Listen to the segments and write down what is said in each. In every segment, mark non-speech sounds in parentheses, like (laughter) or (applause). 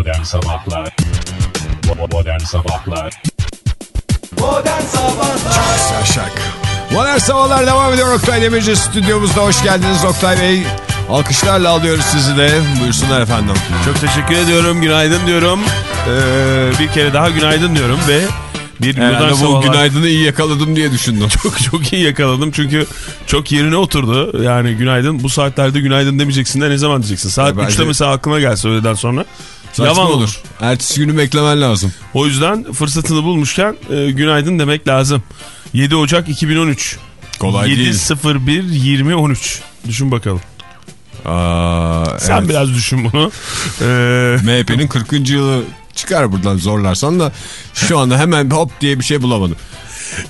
Modern Sabahlar Modern Sabahlar Modern Sabahlar Şak. Modern Sabahlar devam ediyor Oktay Demirci stüdyomuzda. Hoş geldiniz Oktay Bey. Alkışlarla alıyoruz sizi de. Buyursunlar efendim. Çok teşekkür ediyorum. Günaydın diyorum. Ee, bir kere daha günaydın diyorum ve bir Herhalde bu sabahlar- günaydını iyi yakaladım diye düşündüm. (laughs) Çok çok iyi yakaladım çünkü çok yerine oturdu. Yani günaydın bu saatlerde günaydın demeyeceksin de ne zaman diyeceksin? Saat Ya bence- 3'te mesela aklına gelse öğleden sonra. Saçma Yavan olur. olur. Ertesi günü beklemen lazım. O yüzden fırsatını bulmuşken e, günaydın demek lazım. 7 Ocak 2013. Kolay değil. 7.01 2013. Düşün bakalım. Aa, Sen evet. biraz düşün bunu. (laughs) Ee, MHP'nin 40. yılı çıkar buradan zorlarsan da şu anda hemen hop diye bir şey bulamadım.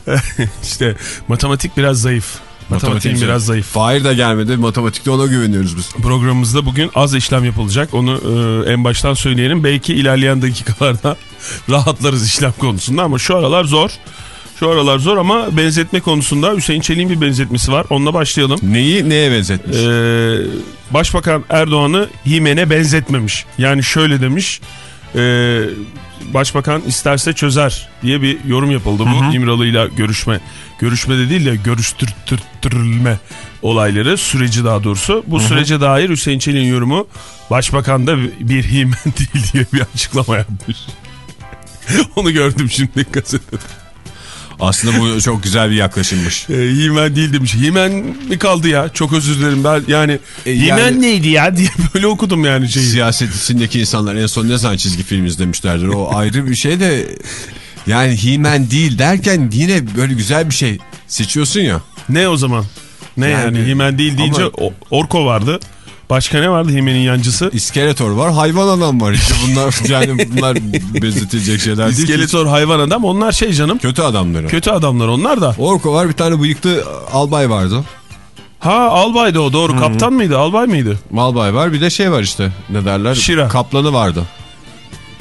(laughs) işte matematik biraz zayıf. Matematiğim biraz zayıf. Fahir de gelmedi. Matematikte ona güveniyoruz biz. Programımızda bugün az işlem yapılacak. Onu e, en baştan söyleyelim. Belki ilerleyen dakikalarda (laughs) rahatlarız işlem konusunda ama şu aralar zor. Şu aralar zor ama benzetme konusunda Hüseyin Çelik'in bir benzetmesi var. Onunla başlayalım. Neyi neye benzetmiş? Ee, Başbakan Erdoğan'ı Himen'e benzetmemiş. Yani şöyle demiş. E, Başbakan isterse çözer diye bir yorum yapıldı bu İmralı'yla görüşme. Görüşmede değil de görüştürtürülme olayları süreci daha doğrusu. Bu sürece dair Hüseyin Çelik'in yorumu Başbakan da bir himen (laughs) değil diye bir açıklama yapmış. (laughs) Onu gördüm şimdi gazetede. Aslında bu çok güzel bir yaklaşımmış. (laughs) E, Himen değil demiş. Himen mi kaldı ya? Çok özür dilerim ben yani. E, Himen yani- neydi ya (laughs) diye böyle okudum yani şeyi. Siyaset içindeki insanlar en son ne zaman çizgi film izlemişlerdir. O ayrı bir şey de yani He-Man değil derken yine böyle güzel bir şey seçiyorsun ya. Ne o zaman? Ne yani, Yani- Himen değil deyince Ama- Orko vardı. Başka ne vardı Himen'in yancısı? İskeletor var, hayvan adam var. İşte bunlar (laughs) yani bunlar benzetilecek şeyler değil. İskeletor hayvan adam onlar şey canım. Kötü adamları. Kötü adamlar onlar da. Orko var bir tane bıyıklı albay vardı. Ha albaydı o doğru. Kaptan mıydı albay mıydı? Albay var bir de şey var işte ne derler? Şira. Kaplanı vardı.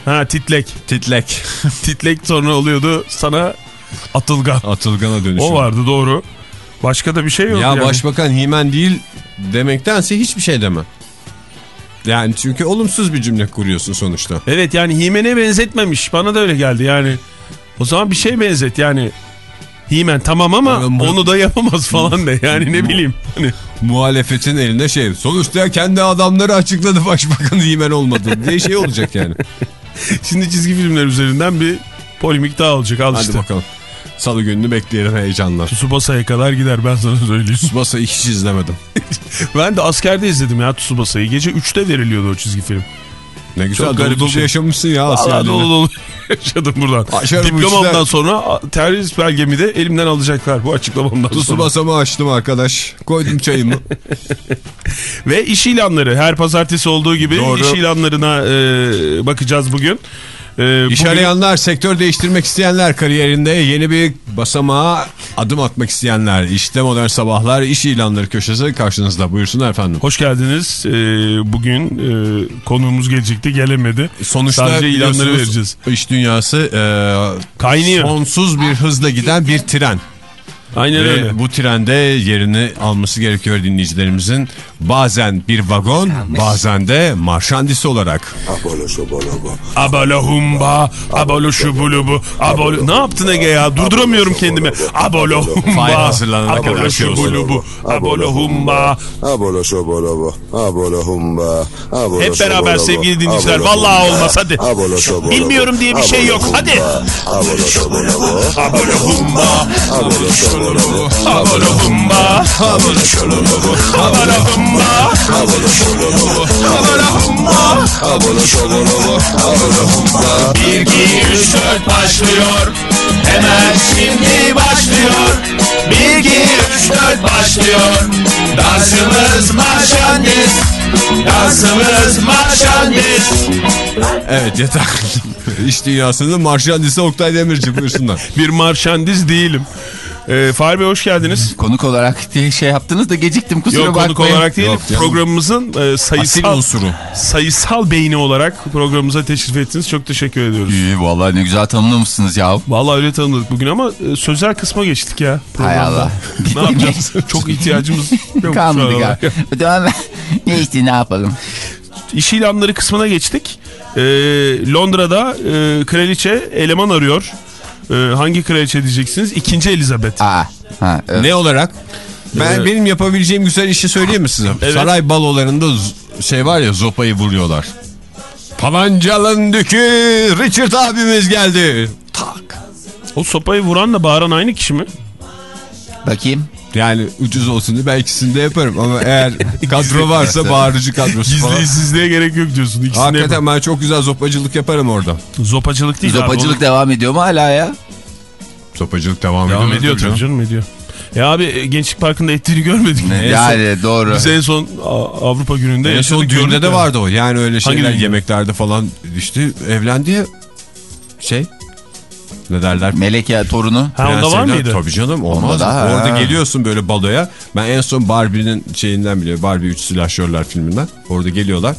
Ha titlek. Titlek. (laughs) titlek sonra oluyordu sana atılgan. Atılgana dönüşüyor. O vardı doğru. Başka da bir şey yok Ya yani. başbakan He-Man değil demektense hiçbir şey deme. Yani çünkü olumsuz bir cümle kuruyorsun sonuçta. Evet yani Himen'e benzetmemiş. Bana da öyle geldi yani. O zaman bir şey benzet yani. Himen tamam ama bu- onu da yapamaz falan de yani ne bileyim. Hani Muhalefetin elinde şey sonuçta kendi adamları açıkladı başbakan He-Man olmadı diye şey olacak yani. (laughs) Şimdi çizgi filmler üzerinden bir polemik daha olacak al Hadi işte. bakalım. Salı gününü bekleyelim heyecanla. Tsubasa'ya kadar gider ben sana söyleyeyim. Tsubasa'yı hiç izlemedim. (laughs) ben de askerde izledim ya Tsubasa'yı. Gece 3'te veriliyordu o çizgi film. Ne güzel Çok dolu garip bir dolu şey. yaşamışsın ya askerliğini. dolu dolu (laughs) yaşadım buradan. Aşarım Diplomamdan üçler. sonra terörist belgemi de elimden alacaklar bu açıklamamdan sonra. Tsubasa'mı açtım arkadaş. Koydum çayımı. (laughs) Ve iş ilanları her pazartesi olduğu gibi Doğru. iş ilanlarına e, bakacağız bugün. E, İş bugün- arayanlar, sektör değiştirmek isteyenler, kariyerinde yeni bir basamağa adım atmak isteyenler. İşte modern sabahlar, iş ilanları köşesi karşınızda. Buyursunlar efendim. Hoş geldiniz. E, bugün e, konuğumuz gelecekti gelemedi. Sonuçta Sadece ilanları vereceğiz. İş dünyası e, Kaynıyor. sonsuz bir hızla giden bir tren. Aynen Ve öyle. bu trende yerini alması gerekiyor dinleyicilerimizin. Bazen bir vagon, bazen de marşandisi olarak. Abalo humba, abalo şubulubu, abalo... Ne yaptın Ege ya? Durduramıyorum kendimi. Abalo Fire humba, hazırlanarak abalo yapıyoruz. şubulubu, abalo humba. Abolo şobolobo, abolo humba, abolo Hep beraber sevgili dinleyiciler. Vallahi olmaz hadi. Bilmiyorum diye bir şey abolo yok. Hadi. humba, Abolo şobolobo, Abalo humba, abolo şobolobo, abalo humba, abalo şubulubu, abalo humba, abolo şobolobo, abalo humba. abolo şobolobo, abolo humba. 1, 2, 3, 4 başlıyor. Hemen şimdi başlıyor. 1, 2, 3, 4 başlıyor. Dansımız marşandiz. Dansımız marşandiz. Evet yeter. (laughs) İş dünyasının marşandisi Oktay Demirci buyursunlar. Bir marşandiz değilim. Ee, Fahri Bey hoş geldiniz. Konuk olarak diye şey yaptınız da geciktim kusura Yok bakmayın. konuk olarak değil Yok programımızın e, Asil sayısal unsuru. sayısal beyni olarak programımıza teşrif ettiniz. Çok teşekkür ediyoruz. İyi vallahi ne güzel tanımlamışsınız ya. Vallahi öyle tanıdık bugün ama e, sözel kısma geçtik ya. Hay programda. Allah. (laughs) ne yapacağız? Çok ihtiyacımız (laughs) yok Kalmadı ben- ne işte ne yapalım. iş ilanları kısmına geçtik. Ee, Londra'da e, kraliçe eleman arıyor. Ee, hangi kraliçe diyeceksiniz? İkinci Elizabeth. Aa, ha, evet. Ne olarak? Ben Ee, benim yapabileceğim güzel işi söyleyeyim mi size? Evet. Saray balolarında şey var ya zopayı vuruyorlar. Palancalı'nın dükü Richard abimiz geldi. Tak. O sopayı vuranla bağıran aynı kişi mi? Bakayım. Yani ucuz olsun diye ben ikisini de yaparım ama eğer (laughs) kadro varsa bağırıcı kadrosu falan. Gizliyizliğe gerek yok diyorsun. İkisini Hakikaten ben çok güzel zopacılık yaparım orada. Zopacılık değil abi, Zopacılık o- devam ediyor mu hala ya? Zopacılık devam, Devam ediyor. ediyor tabii tabii canım ediyor. Ya abi e, Gençlik Parkı'nda ettiğini görmedik mi? En son- Yani doğru. Biz en son Avrupa gününde En son düğünde de vardı o. Yani öyle şeyler yemeklerde falan işte evlendi ya şey ne derler Melek ya torunu. Ha onda var mıydı? Tabii canım olmaz. Onda da, ha. Orada geliyorsun böyle baloya. Ben en son Barbie'nin şeyinden biliyorum. Barbie 3 silahşörler filminden. Orada geliyorlar.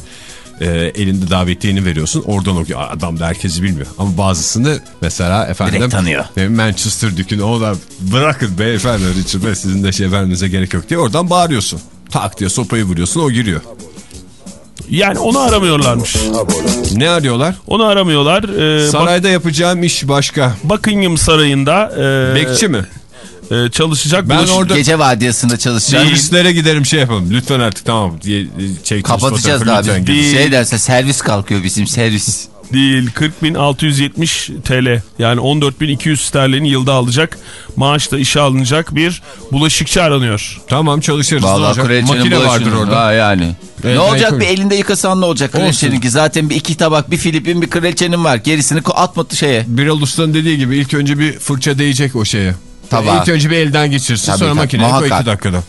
Ee, elinde davetiyeni veriyorsun. Oradan okuyor. Adam da herkesi bilmiyor. Ama bazısını mesela efendim. Direkt tanıyor. Benim Manchester Dükü'nü o da bırakın beyefendi Richard Bey sizin de şey vermenize gerek yok diye oradan bağırıyorsun. Tak diye sopayı vuruyorsun o giriyor. Yani onu aramıyorlarmış. Ne arıyorlar? Onu aramıyorlar. Ee, bak- Sarayda yapacağım iş başka. Buckingham Sarayı'nda e, Bekçi mi? e, çalışacak. Ben bulaşık- orada Gece vardiyasında çalışacak. turistlere giderim şey yapalım. Lütfen artık tamam diye çektiniz Kapatacağız fotoğrafı, da lütfen abi. gidin. Değil. Şey derse servis kalkıyor bizim servis. Değil 40.670 TL yani 14.200 sterlin yılda alacak maaşla işe alınacak bir bulaşıkçı aranıyor. Tamam çalışırız. Kraliçenin Makine vardır orada. Ha yani. Evet, ne olacak bir elinde yıkasan ne olacak kraliçeninki? Zaten bir iki tabak bir Filipin bir kraliçenin var. Gerisini atmadı şeye. Birol Usta'nın dediği gibi ilk önce bir fırça değecek o şeye. Tabağa. İlk önce bir elden geçirsin Tabii, sonra tabii, makineye koy iki dakikada.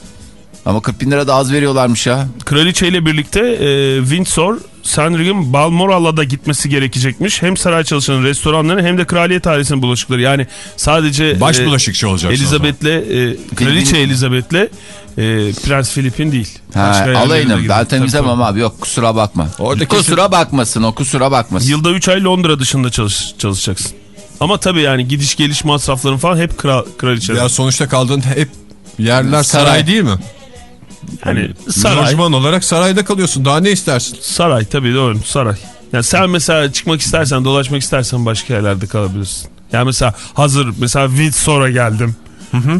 Ama 40 bin lira da az veriyorlarmış ya. Kraliçe ile birlikte e, Windsor, Sandringham, Balmoral'a da gitmesi gerekecekmiş. Hem saray çalışanı restoranları hem de kraliyet ailesinin bulaşıkları. Yani sadece Baş e, bulaşıkçı olacaksın. Elizabeth'le e, Kraliçe Elizabeth'le e, Prens Filip'in değil. Ha, Başka yerlere de alayını gidiyor. ben temizlemem abi yok kusura bakma. Orada kusura bakmasın o kusura bakmasın. Yılda 3 ay Londra dışında çalış, çalışacaksın. Ama tabii yani gidiş geliş masrafların falan hep kral, kraliçe. Ya sonuçta kaldığın hep yerler saray, Saray. değil mi? Yani saray, Lojman olarak sarayda kalıyorsun. Daha ne istersin? saray tabii doğru saray. Yani sen mesela çıkmak istersen dolaşmak istersen başka yerlerde kalabilirsin. Yani mesela hazır mesela Windsor'a geldim.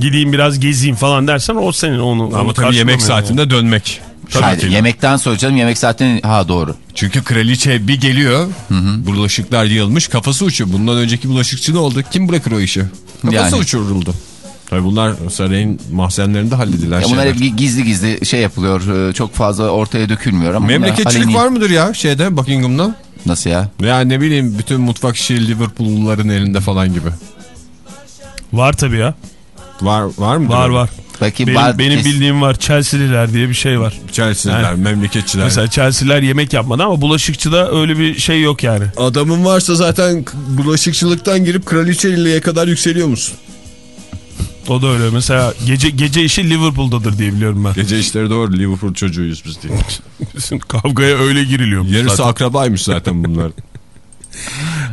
Gideyim biraz gezeyim falan dersen o senin onu. Ama onu tabii yemek saatinde dönmek. Hayır, yemekten sonra canım yemek zaten ha doğru. Çünkü kraliçe bir geliyor. Bulaşıklar yığılmış. Kafası uçuyor. Bundan önceki bulaşıkçı ne oldu? Kim bırakır o işi? Kafası Yani. uçuruldu. Tabii bunlar sarayın mahzenlerinde halledilen Ya bunlar şeyler. hep gizli gizli şey yapılıyor. e, Çok fazla ortaya dökülmüyor ama. bunlar Memleketçilik aleni- var mıdır ya şeyde Buckingham'da? Nasıl ya? Ya ne bileyim bütün mutfak işi Liverpool'luların elinde falan gibi. yani. Var tabii ya. Var var mı? Var var. Bakayım Benim, var- benim bildiğim var. Chelsea'liler diye bir şey var. Chelsea'liler, Evet. memleketçiler. Mesela Chelsea'liler yemek yapmadı ama bulaşıkçıda öyle bir şey yok yani. Adamın varsa zaten bulaşıkçılıktan girip kraliçeliğe kadar yükseliyor musun? O da öyle. Mesela gece gece işi Liverpool'dadır diye biliyorum ben. Gece işleri doğru Liverpool çocuğuyuz biz diye. (laughs) Kavgaya öyle giriliyor. Yarısı zaten. akrabaymış zaten bunlar. (laughs)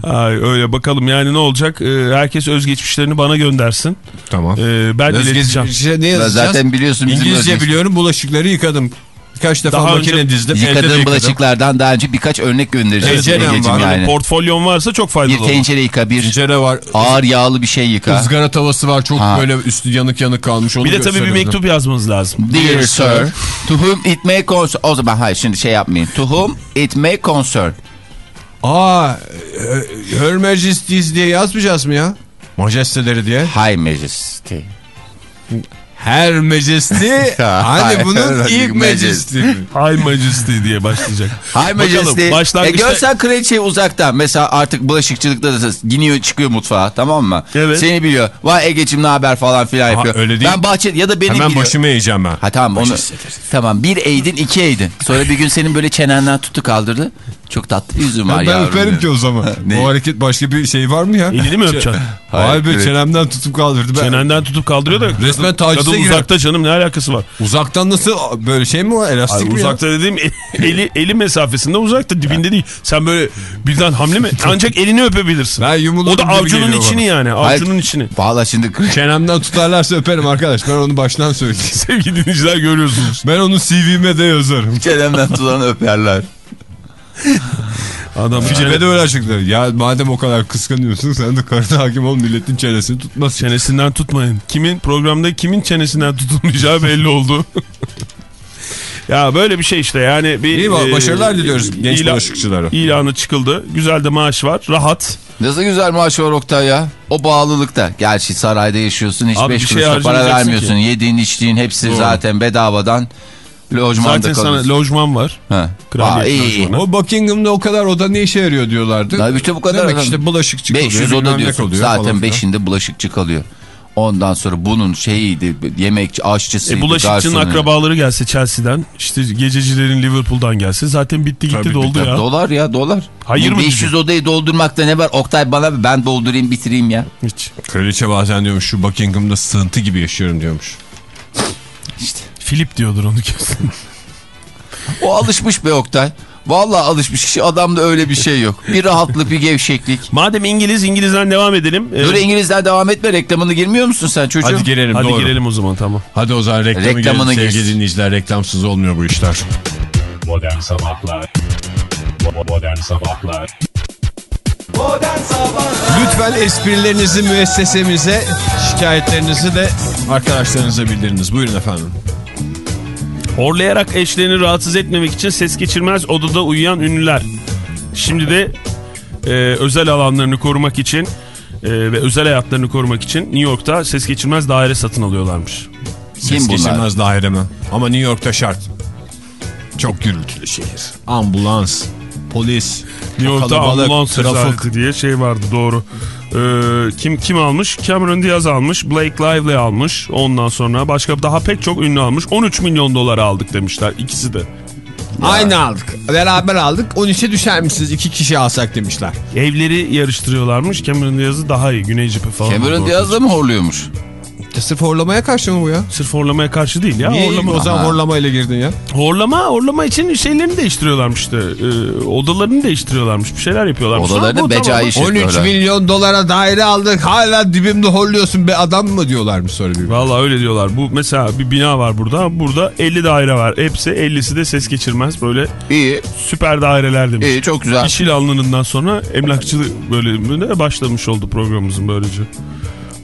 Ay, öyle bakalım yani ne olacak? Ee, herkes özgeçmişlerini bana göndersin. tamam. Ee, ben. Özgeçmişe ne Ben yazacağız? zaten biliyorsun bizim İngilizce özgeç- biliyorum bulaşıkları yıkadım. Birkaç defa Daha makine önce dizdim. Yıkadığım bulaşıklardan daha önce birkaç örnek göndereceğiz. Tencerem var. yani. Portfolyon varsa çok Bir faydalı olur. tencere yıka, bir Tencere var. ağır yağlı bir şey yıka. Izgara tavası var. Çok Ha. böyle üstü yanık yanık kalmış. Onu Bir de tabii bir mektup yazmanız lazım. Dear sir, to whom it may concern... O zaman hayır şimdi şey yapmayın. To whom it may concern. Aa, e, Her Majesty's diye yazmayacağız mı ya? Majesteleri diye. High Majesty. Her Majesty. (laughs) hani bunun ilk Majesty. High Majesty diye başlayacak. (laughs) High Bakalım, Majesty. E başlangıçta- görsen kraliçeyi uzaktan. Mesela artık bulaşıkçılıkta da giniyor çıkıyor mutfağa tamam mı? Evet. Seni biliyor. Vay Ege'cim ne haber falan filan yapıyor. öyle değil. Ben bahçe ya da benim Hemen biliyor. başımı eğeceğim ben. Ha tamam onu tamam bir eğdin iki eğdin. Sonra bir gün senin böyle çenenden tuttu kaldırdı. Çok tatlı bir yüzün var Ben yavrum. öperim ki o zaman. (laughs) O hareket başka bir şey var mı ya? Elini mi öpeceksin? Hayır be evet. çenemden tutup kaldırdı. Ben Çenenden tutup kaldırıyor da. Resmen tacize Kadın girer. uzakta canım ne alakası var? Uzaktan nasıl böyle şey mi var? Elastik Ay, mi uzakta dediğim (laughs) eli, eli mesafesinde uzakta dibinde değil. Sen böyle birden hamle mi? (laughs) Ancak elini öpebilirsin. ya? Ben yumulurum O da avcunun içini bana. yani. Hayır. Avcunun içini. Valla şimdi Çenemden tutarlarsa öperim arkadaş. Ben onu baştan söyleyeyim. Sevgili dinleyiciler görüyorsunuz. Ben onu CV'me de yazarım. çenemden tutanı öperler. Adam Filme de öyle açıkladı. Ya madem o kadar kıskanıyorsun sen de karına hakim ol milletin çenesini tutmasın. çenesinden tutmayın. Kimin programda kimin çenesinden tutulmayacağı belli oldu. (laughs) ya böyle bir şey işte yani bir İyi ba- başarılar diliyoruz genç ilan- bulaşıkçılara. İlanı çıkıldı. Güzel de maaş var. Rahat. Nasıl güzel maaş var Oktay ya. O bağlılıkta. Gerçi sarayda yaşıyorsun hiç Abi bir 5 şey kuruş para vermiyorsun. ki. Yediğin içtiğin hepsi zaten bedavadan lojmanda Zaten sana lojman var. Ha. Kraliyet Aa, iyi, iyi. lojmanı. O Buckingham'da o kadar oda ne işe yarıyor diyorlardı. Tabii işte bu kadar Demek adam. işte bulaşıkçı kalıyor. 500 bilmem oda diyorsun. Zaten filan. 5'inde bulaşıkçı kalıyor. Ondan sonra bunun şeyiydi yemekçi aşçısıydı. E, bulaşıkçının garsonu. akrabaları gelse Chelsea'den işte gececilerin Liverpool'dan gelse zaten bitti gitti Tabii, doldu Tabii, ya. Dolar ya dolar. Hayır Bu mı 500 odayı doldurmakta ne var? Oktay bana ben doldurayım bitireyim ya. Hiç. Kraliçe bazen diyormuş şu Buckingham'da sığıntı gibi yaşıyorum diyormuş. Filip diyordur onu kesin. (laughs) O alışmış be Oktay. Vallahi alışmış kişi adamda öyle bir şey yok. Bir rahatlık bir gevşeklik. Madem İngiliz İngiliz'den devam edelim. Ee, Dur İngilizler devam etme reklamını girmiyor musun sen çocuğum? Hadi girelim Hadi doğru. girelim o zaman tamam. Hadi o zaman reklamı Reklamını girelim sevgili dinleyiciler. Reklamsız olmuyor bu işler. Modern Sabahlar Bo- Modern Sabahlar Modern Sabahlar Lütfen esprilerinizi müessesemize, şikayetlerinizi de arkadaşlarınıza bildiriniz. Buyurun efendim. Horlayarak eşlerini rahatsız etmemek için ses geçirmez odada uyuyan ünlüler. Şimdi de e, özel alanlarını korumak için e, ve özel hayatlarını korumak için New York'ta ses geçirmez daire satın alıyorlarmış. Ses Kim bunlar? geçirmez daire mi? Ama New York'ta şart. Çok gürültülü şehir. Ambulans, polis, New York'ta ambulans trafik. diye şey vardı doğru. Ee, kim kim almış? Cameron Diaz almış, Blake Lively almış. Ondan sonra başka daha pek çok ünlü almış. 13 milyon dolar aldık demişler ikisi de. Aynı aldık. Beraber aldık. 13'e düşer misiniz? İki kişi alsak demişler. Evleri yarıştırıyorlarmış. Cameron Diaz'ı daha iyi. Güney Cephe falan. Cameron Diaz da mı horluyormuş? Sırf horlamaya karşı mı bu ya? Sırf horlamaya karşı değil ya. Niye horlama, o zaman horlamayla girdin ya? horlama, horlama için şeylerini değiştiriyorlarmış işte. Ee, odalarını değiştiriyorlarmış. Bir şeyler yapıyorlarmış. Odalarını becai tamam. iş 13 yapıyorlar. milyon dolara daire aldık. Hala dibimde horluyorsun be adam mı diyorlarmış sonra bir. Vallahi öyle diyorlar. Bu mesela bir bina var burada. Burada 50 daire var. Hepsi 50'si de ses geçirmez. Böyle İyi, süper daireler demiş. iyi çok güzel. İş ilanlarından sonra emlakçılık bölümüne başlamış oldu programımızın böylece.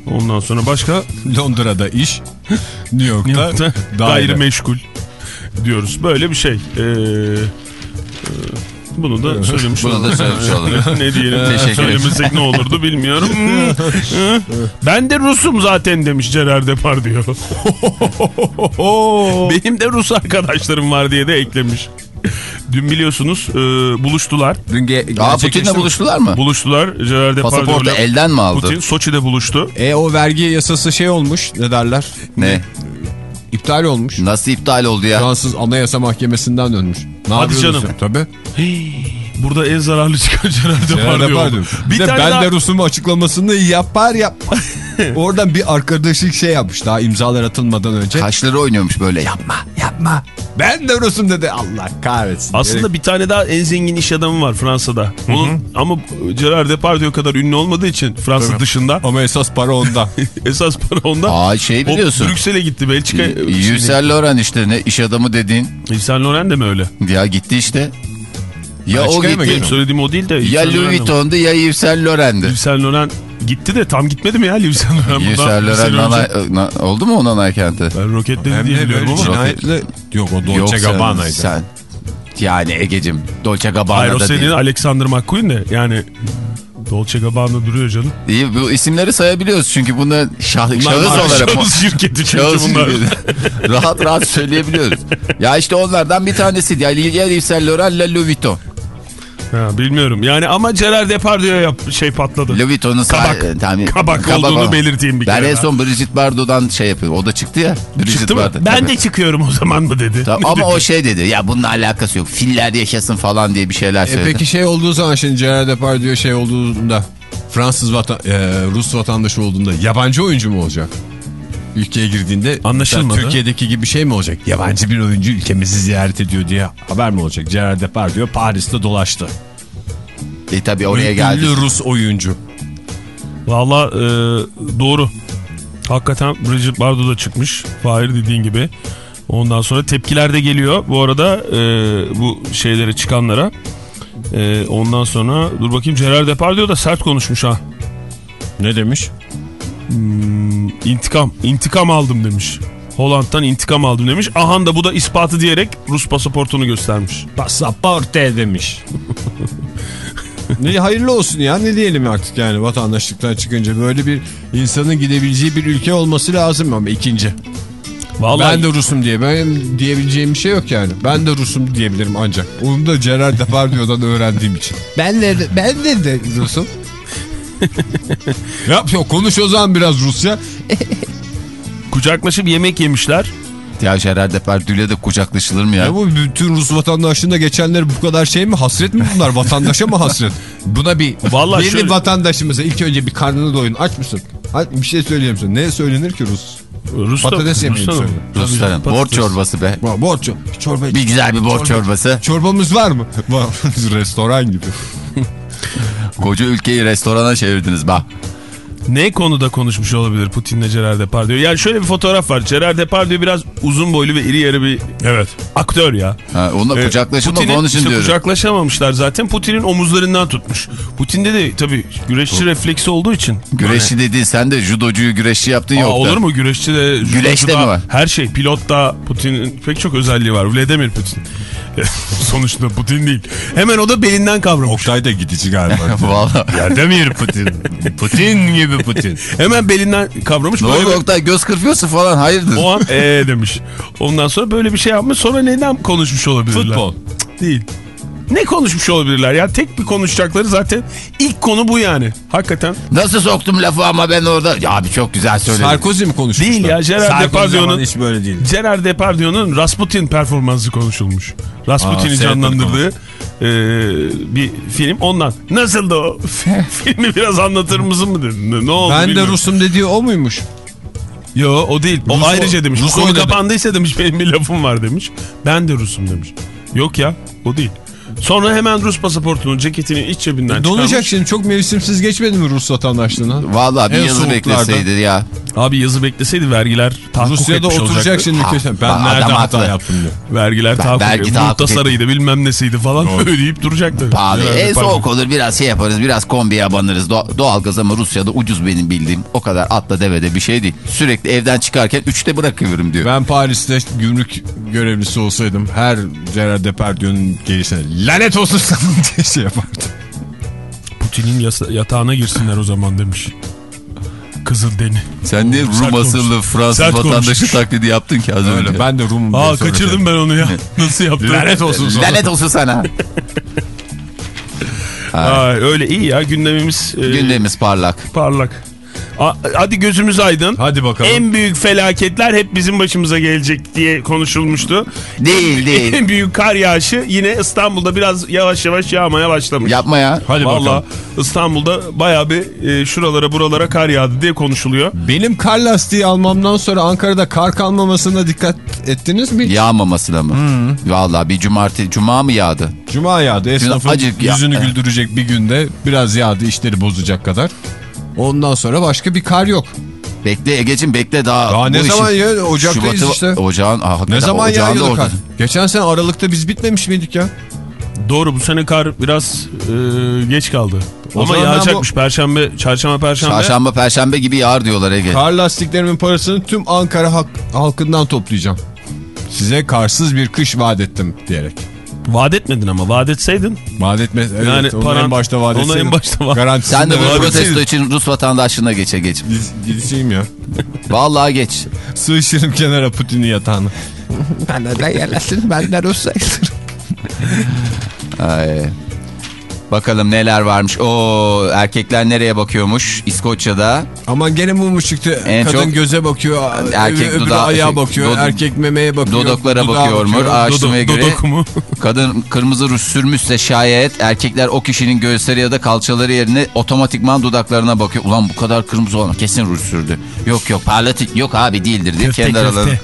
Ondan sonra başka Londra'da iş, New York'ta, New York'ta daire. gayrimeşgul diyoruz. Böyle bir şey. Ee, e, bunu da söylemiş Bunu da söylemiş olalım. (laughs) ne diyelim Teşekkür söylemesek ne olurdu bilmiyorum. (laughs) ben de Rusum zaten demiş Gerard Depardieu. (laughs) Benim de Rus arkadaşlarım var diye de eklemiş. Dün biliyorsunuz e, buluştular. Dün ge- Aa Putin'le buluştular mı? Buluştular. Gerard Pasaportu elden mi aldı? Putin Soçi'de buluştu. E o vergi yasası şey olmuş ne derler? Ne? İptal olmuş. Nasıl iptal oldu ya? Fransız Anayasa Mahkemesi'nden dönmüş. Ne Hadi canım. Tabii. Burada en zararlı çıkan Gerard Depardieu. Bir de tane ben daha- de Rus'um açıklamasını yapar yapmaz. (laughs) Oradan bir arkadaşlık şey yapmış daha imzalar atılmadan önce. Kaşları oynuyormuş böyle. Yapma yapma. Ben de Rus'um dedi. Allah kahretsin. Aslında bir tane daha en zengin iş adamı var Fransa'da. Onun, ama Gerard Depardieu kadar ünlü olmadığı için Fransa Tabii. dışında Ama esas para onda. (laughs) esas para onda. Aa şey biliyorsun. Brüksel'e gitti Belçika. Yves Saint Laurent işte ne iş adamı dediğin. Yves Saint Laurent de mi öyle? Ya gitti işte. Ya o gitti. Benim söylediğim o değil de. Ya Louis? Vuitton'du ya Yves Saint Laurent'di. Yves Saint Laurent gitti de tam gitmedi mi ya Yves Saint Laurent? Yves Saint Laurent önce- nana- na- oldu mu o nanay kenti? Ben roketledi Hem diye biliyorum ama. cinayetle. Yok o Dolce Gabbana'ydı. Sen. Yani Ege'cim Dolce Hayır o Gabbana'da senin değil. Alexander McQueen de yani Dolce Gabbana duruyor canım. İyi bu isimleri sayabiliyoruz çünkü bunu şah, (laughs) şahıs Bunlar olarak. Şahıs şirketi Şahıs bunlar. rahat rahat söyleyebiliyoruz. Ya işte onlardan bir tanesiydi. Ya ya Yves Saint Laurent, La Louis Vuitton. Ha, bilmiyorum yani ama Gerard Depardieu yap şey patladı. Louis Vuitton'un Kabak. sah- Tabii, Kabak olduğunu olan. belirteyim bir Ben kere en daha. son Brigitte Bardot'dan şey yapıyorum. O da çıktı ya. Brigitte Çıktı mı? Bardot. Ben Tabii. de çıkıyorum o zaman mı dedi. Tabii, (laughs) ama o şey dedi. Ya bununla alakası yok. Filler yaşasın falan diye bir şeyler E söyledi. peki şey olduğu zaman şimdi Gerard Depardieu şey olduğunda Fransız vatan, e, Rus vatandaşı olduğunda yabancı oyuncu mu olacak? Ülkeye girdiğinde Anlaşılmadı. Türkiye'deki gibi şey mi olacak? Yabancı bir oyuncu ülkemizi ziyaret ediyor diye haber mi olacak? Gerard Depardieu Paris'te dolaştı. E tabii oraya geldi. Ünlü Rus oyuncu. Valla e, doğru. Hakikaten Brigitte Bardot da çıkmış. Fahir dediğin gibi. Ondan sonra tepkiler de geliyor. Bu arada e, bu şeylere çıkanlara. Ee, ondan sonra dur bakayım Gerard Depardieu da sert konuşmuş ha. Ne demiş? İntikam, intikam aldım demiş. Hollanda'dan intikam aldım demiş. Ahan da bu da ispatı diyerek Rus pasaportunu göstermiş. Pasaporte demiş. (laughs) ne hayırlı olsun ya ne diyelim artık yani vatandaşlıktan çıkınca böyle bir insanın gidebileceği bir ülke olması lazım ama ikinci. Vallahi Ben de Rusum diye benim diyebileceğim bir şey yok yani. Ben de Rusum diyebilirim ancak. Onu da Gerard Depardieu'dan öğrendiğim için. Ben de ben de, de Rusum. (laughs) (laughs) Yap yok konuş o zaman biraz Rusya. (laughs) kucaklaşıp yemek yemişler. Ya Gerard Depardieu'yle de kucaklaşılır mı ya? Ya bu bütün Rus vatandaşlığında geçenleri bu kadar şey mi? Hasret mi bunlar? Vatandaşa mı hasret? (laughs) Buna bir Vallahi Benim şöyle- vatandaşımıza ilk önce bir karnını doyun. Aç mısın? Bir şey söyleyeyim sana. Ne söylenir ki Rus? Rus'ta, Patates yemeği söyle. Rusların. Borç çorbası be. Borç. Çorba. Bir güzel bir borç Çorba- çorbası. Çorbamız var mı? Var. Restoran gibi. (laughs) Koca ülkeyi restorana çevirdiniz bak. Ne konuda konuşmuş olabilir Putin'le Gerard Depardieu? Yani şöyle bir fotoğraf var. Gerard Depardieu biraz uzun boylu ve iri yarı bir evet. aktör ya. Ha, onunla Ee, kucaklaşılma Putin'in- onun için işte diyorum. Kucaklaşamamışlar zaten. Putin'in omuzlarından tutmuş. Putin'de de tabii güreşçi refleksi olduğu için. Güreşçi dediğin sen de judocuyu güreşçi yaptın yok da. olur mu? Güreşçi de, Güreşte da, mi var? Her şey. Pilotta Putin'in pek çok özelliği var. Vladimir Putin. (laughs) Sonuçta Putin değil. Hemen o da belinden kavramış. Oktay da gidici galiba. (laughs) Valla. Demir Putin. Putin gibi Putin. Hemen belinden kavramış. Ne oldu Oktay göz kırpıyorsun falan hayırdır? O an ee demiş. Ondan sonra böyle bir şey yapmış. Sonra neden konuşmuş olabilirler? Futbol. Cık, Değil. Ne konuşmuş olabilirler ya? Tek bir konuşacakları zaten ilk konu bu yani. Hakikaten. Nasıl soktum lafı ama ben orada. Ya abi çok güzel söyledin. Sarkozy mi konuşmuşlar? Değil ya, Gerard Depardieu'nun- hiç böyle değil. Gerard Depardieu'nun Rasputin performansı konuşulmuş. Rasputin'i canlandırdığı e, bir film ondan. Nasıldı o? (laughs) Filmi biraz anlatır mısın mı dedin? Ne, oldu Ben de. Rusum dediği o muymuş? Yo o değil. O Rus- ayrıca demiş. Rus Konu oynadı. kapandıysa demiş benim bir lafım var demiş. Ben de Rusum demiş. Yok ya o değil. Sonra hemen Rus pasaportunun ceketini iç cebinden Donacak çıkarmış. şimdi çok mevsimsiz geçmedi mi Rus vatandaşlığına? Valla bir En yazı soğuklarda. bekleseydi ya. Abi yazı bekleseydi vergiler tahakkuk Rusya'da etmiş oturacak olacaktı. şimdi Ha, köşe. Ben bak, nerede adam hata haklı. yaptım diyor. Vergiler tahakkuk vergi etmiş. tahakkuk Muhtasarıydı bilmem nesiydi falan (laughs) ödeyip duracaktı. Herhalde En pardon. soğuk olur biraz şey yaparız biraz kombiye abanırız. Do- doğalgaz ama Rusya'da ucuz benim bildiğim. O kadar atla devede bir şey değil. Sürekli evden çıkarken üçte bırakıyorum diyor. Ben Paris'te gümrük görevlisi olsaydım her Gerard Depardieu'nun gelişine lanet olsun (laughs) sana diye şey yapardım. Putin'in yatağına girsinler o zaman demiş. Kızıl deni. Sen niye Rum asıllı. Fransız Sert vatandaşı konuşmuş. taklidi yaptın ki az önce. Öyle ben de Rum'um Aa kaçırdım ben onu ya. (laughs) Nasıl yaptın? Lanet olsun sana. Lanet olsun sana. Aa, öyle iyi ya gündemimiz e, Gündemimiz parlak. parlak. Hadi gözümüz aydın. Hadi bakalım. En büyük felaketler hep bizim başımıza gelecek diye konuşulmuştu. Değil değil. En büyük kar yağışı yine İstanbul'da biraz yavaş yavaş yağmaya başlamış. Yapma ya. Hadi Vallahi bakalım. İstanbul'da bayağı bir e, şuralara buralara kar yağdı diye konuşuluyor. Benim kar lastiği almamdan sonra Ankara'da kar kalmamasına dikkat ettiniz mi? Yağmamasına mı? Vallahi bir cumartesi cuma mı yağdı? Cuma yağdı. Esnafın acık ya- yüzünü güldürecek bir günde biraz yağdı işleri bozacak kadar. Ondan sonra başka bir kar yok. Bekle Ege'cim bekle daha. Daha ne bu zaman işin- ya? Ocaktayız Şubat'ı- işte. Ocağın, ah, Ne zaman yağıyordu kar? Geçen sene Aralık'ta biz bitmemiş miydik ya? Doğru bu sene kar biraz e, geç kaldı. O Ama yağacakmış perşembe, çarşamba, perşembe. Çarşamba perşembe gibi yağar diyorlar Ege. Kar lastiklerimin parasını tüm Ankara halk- halkından toplayacağım. Size karsız bir kış vaat ettim diyerek. Vaat etmedin ama vaat etseydin. Vaat etme. Evet, Yani onu paran- en başta vaat onu etseydim. en başta vaat- Garantisini Sen de bu protesto için Rus vatandaşlığına geç Ege'cim. Giz- Gideceğim ya. (laughs) Vallahi geç. Sığışırım kenara Putin'in yatağına. ben de yerleşsin ben de Rus sayılırım. Ay. Bakalım neler varmış. O erkekler nereye bakıyormuş? İskoçya'da. Aman gene mummuş çıktı. En Kadın çok- göze bakıyor. Erkek öbürü dudağı- ayağa bakıyor. Dod- erkek memeye bakıyor. Dodoklara dudağa bakıyor mu? bakıyor. Araştırmaya Dodo- göre dodok mu? kadın kırmızı ruj sürmüşse şayet erkekler o kişinin göğüsleri ya da kalçaları yerine otomatikman dudaklarına bakıyor. Ulan bu kadar kırmızı olan kesin ruj sürdü. Yok yok parlatik yok abi değildir diye kendi aralarında.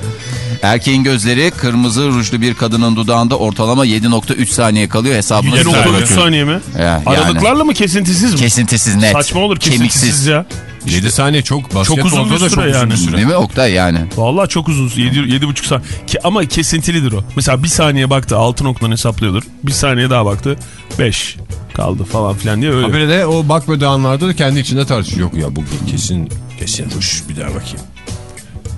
Erkeğin gözleri kırmızı rujlu bir kadının dudağında ortalama 7.3 saniye kalıyor 1.3 bakıyor. saniye mi? Ya, yani. Aralıklarla mı kesintisiz mi? Kesintisiz net. Saçma olur kesintisiz Kemiksiz. ya. 7 saniye çok basketbolda uzun bir çok süre uzun yani. bir süre. Değil mi Oktay yani? Vallahi çok uzun. 7, 7,5 saniye. Ki, ama kesintilidir o. Mesela bir saniye baktı 6 noktadan hesaplıyordur. Bir saniye daha baktı 5 kaldı falan filan diye öyle. Habire de o bakmadığı anlarda da kendi içinde tartışıyor. Yok ya bu kesin kesin ruj bir daha bakayım.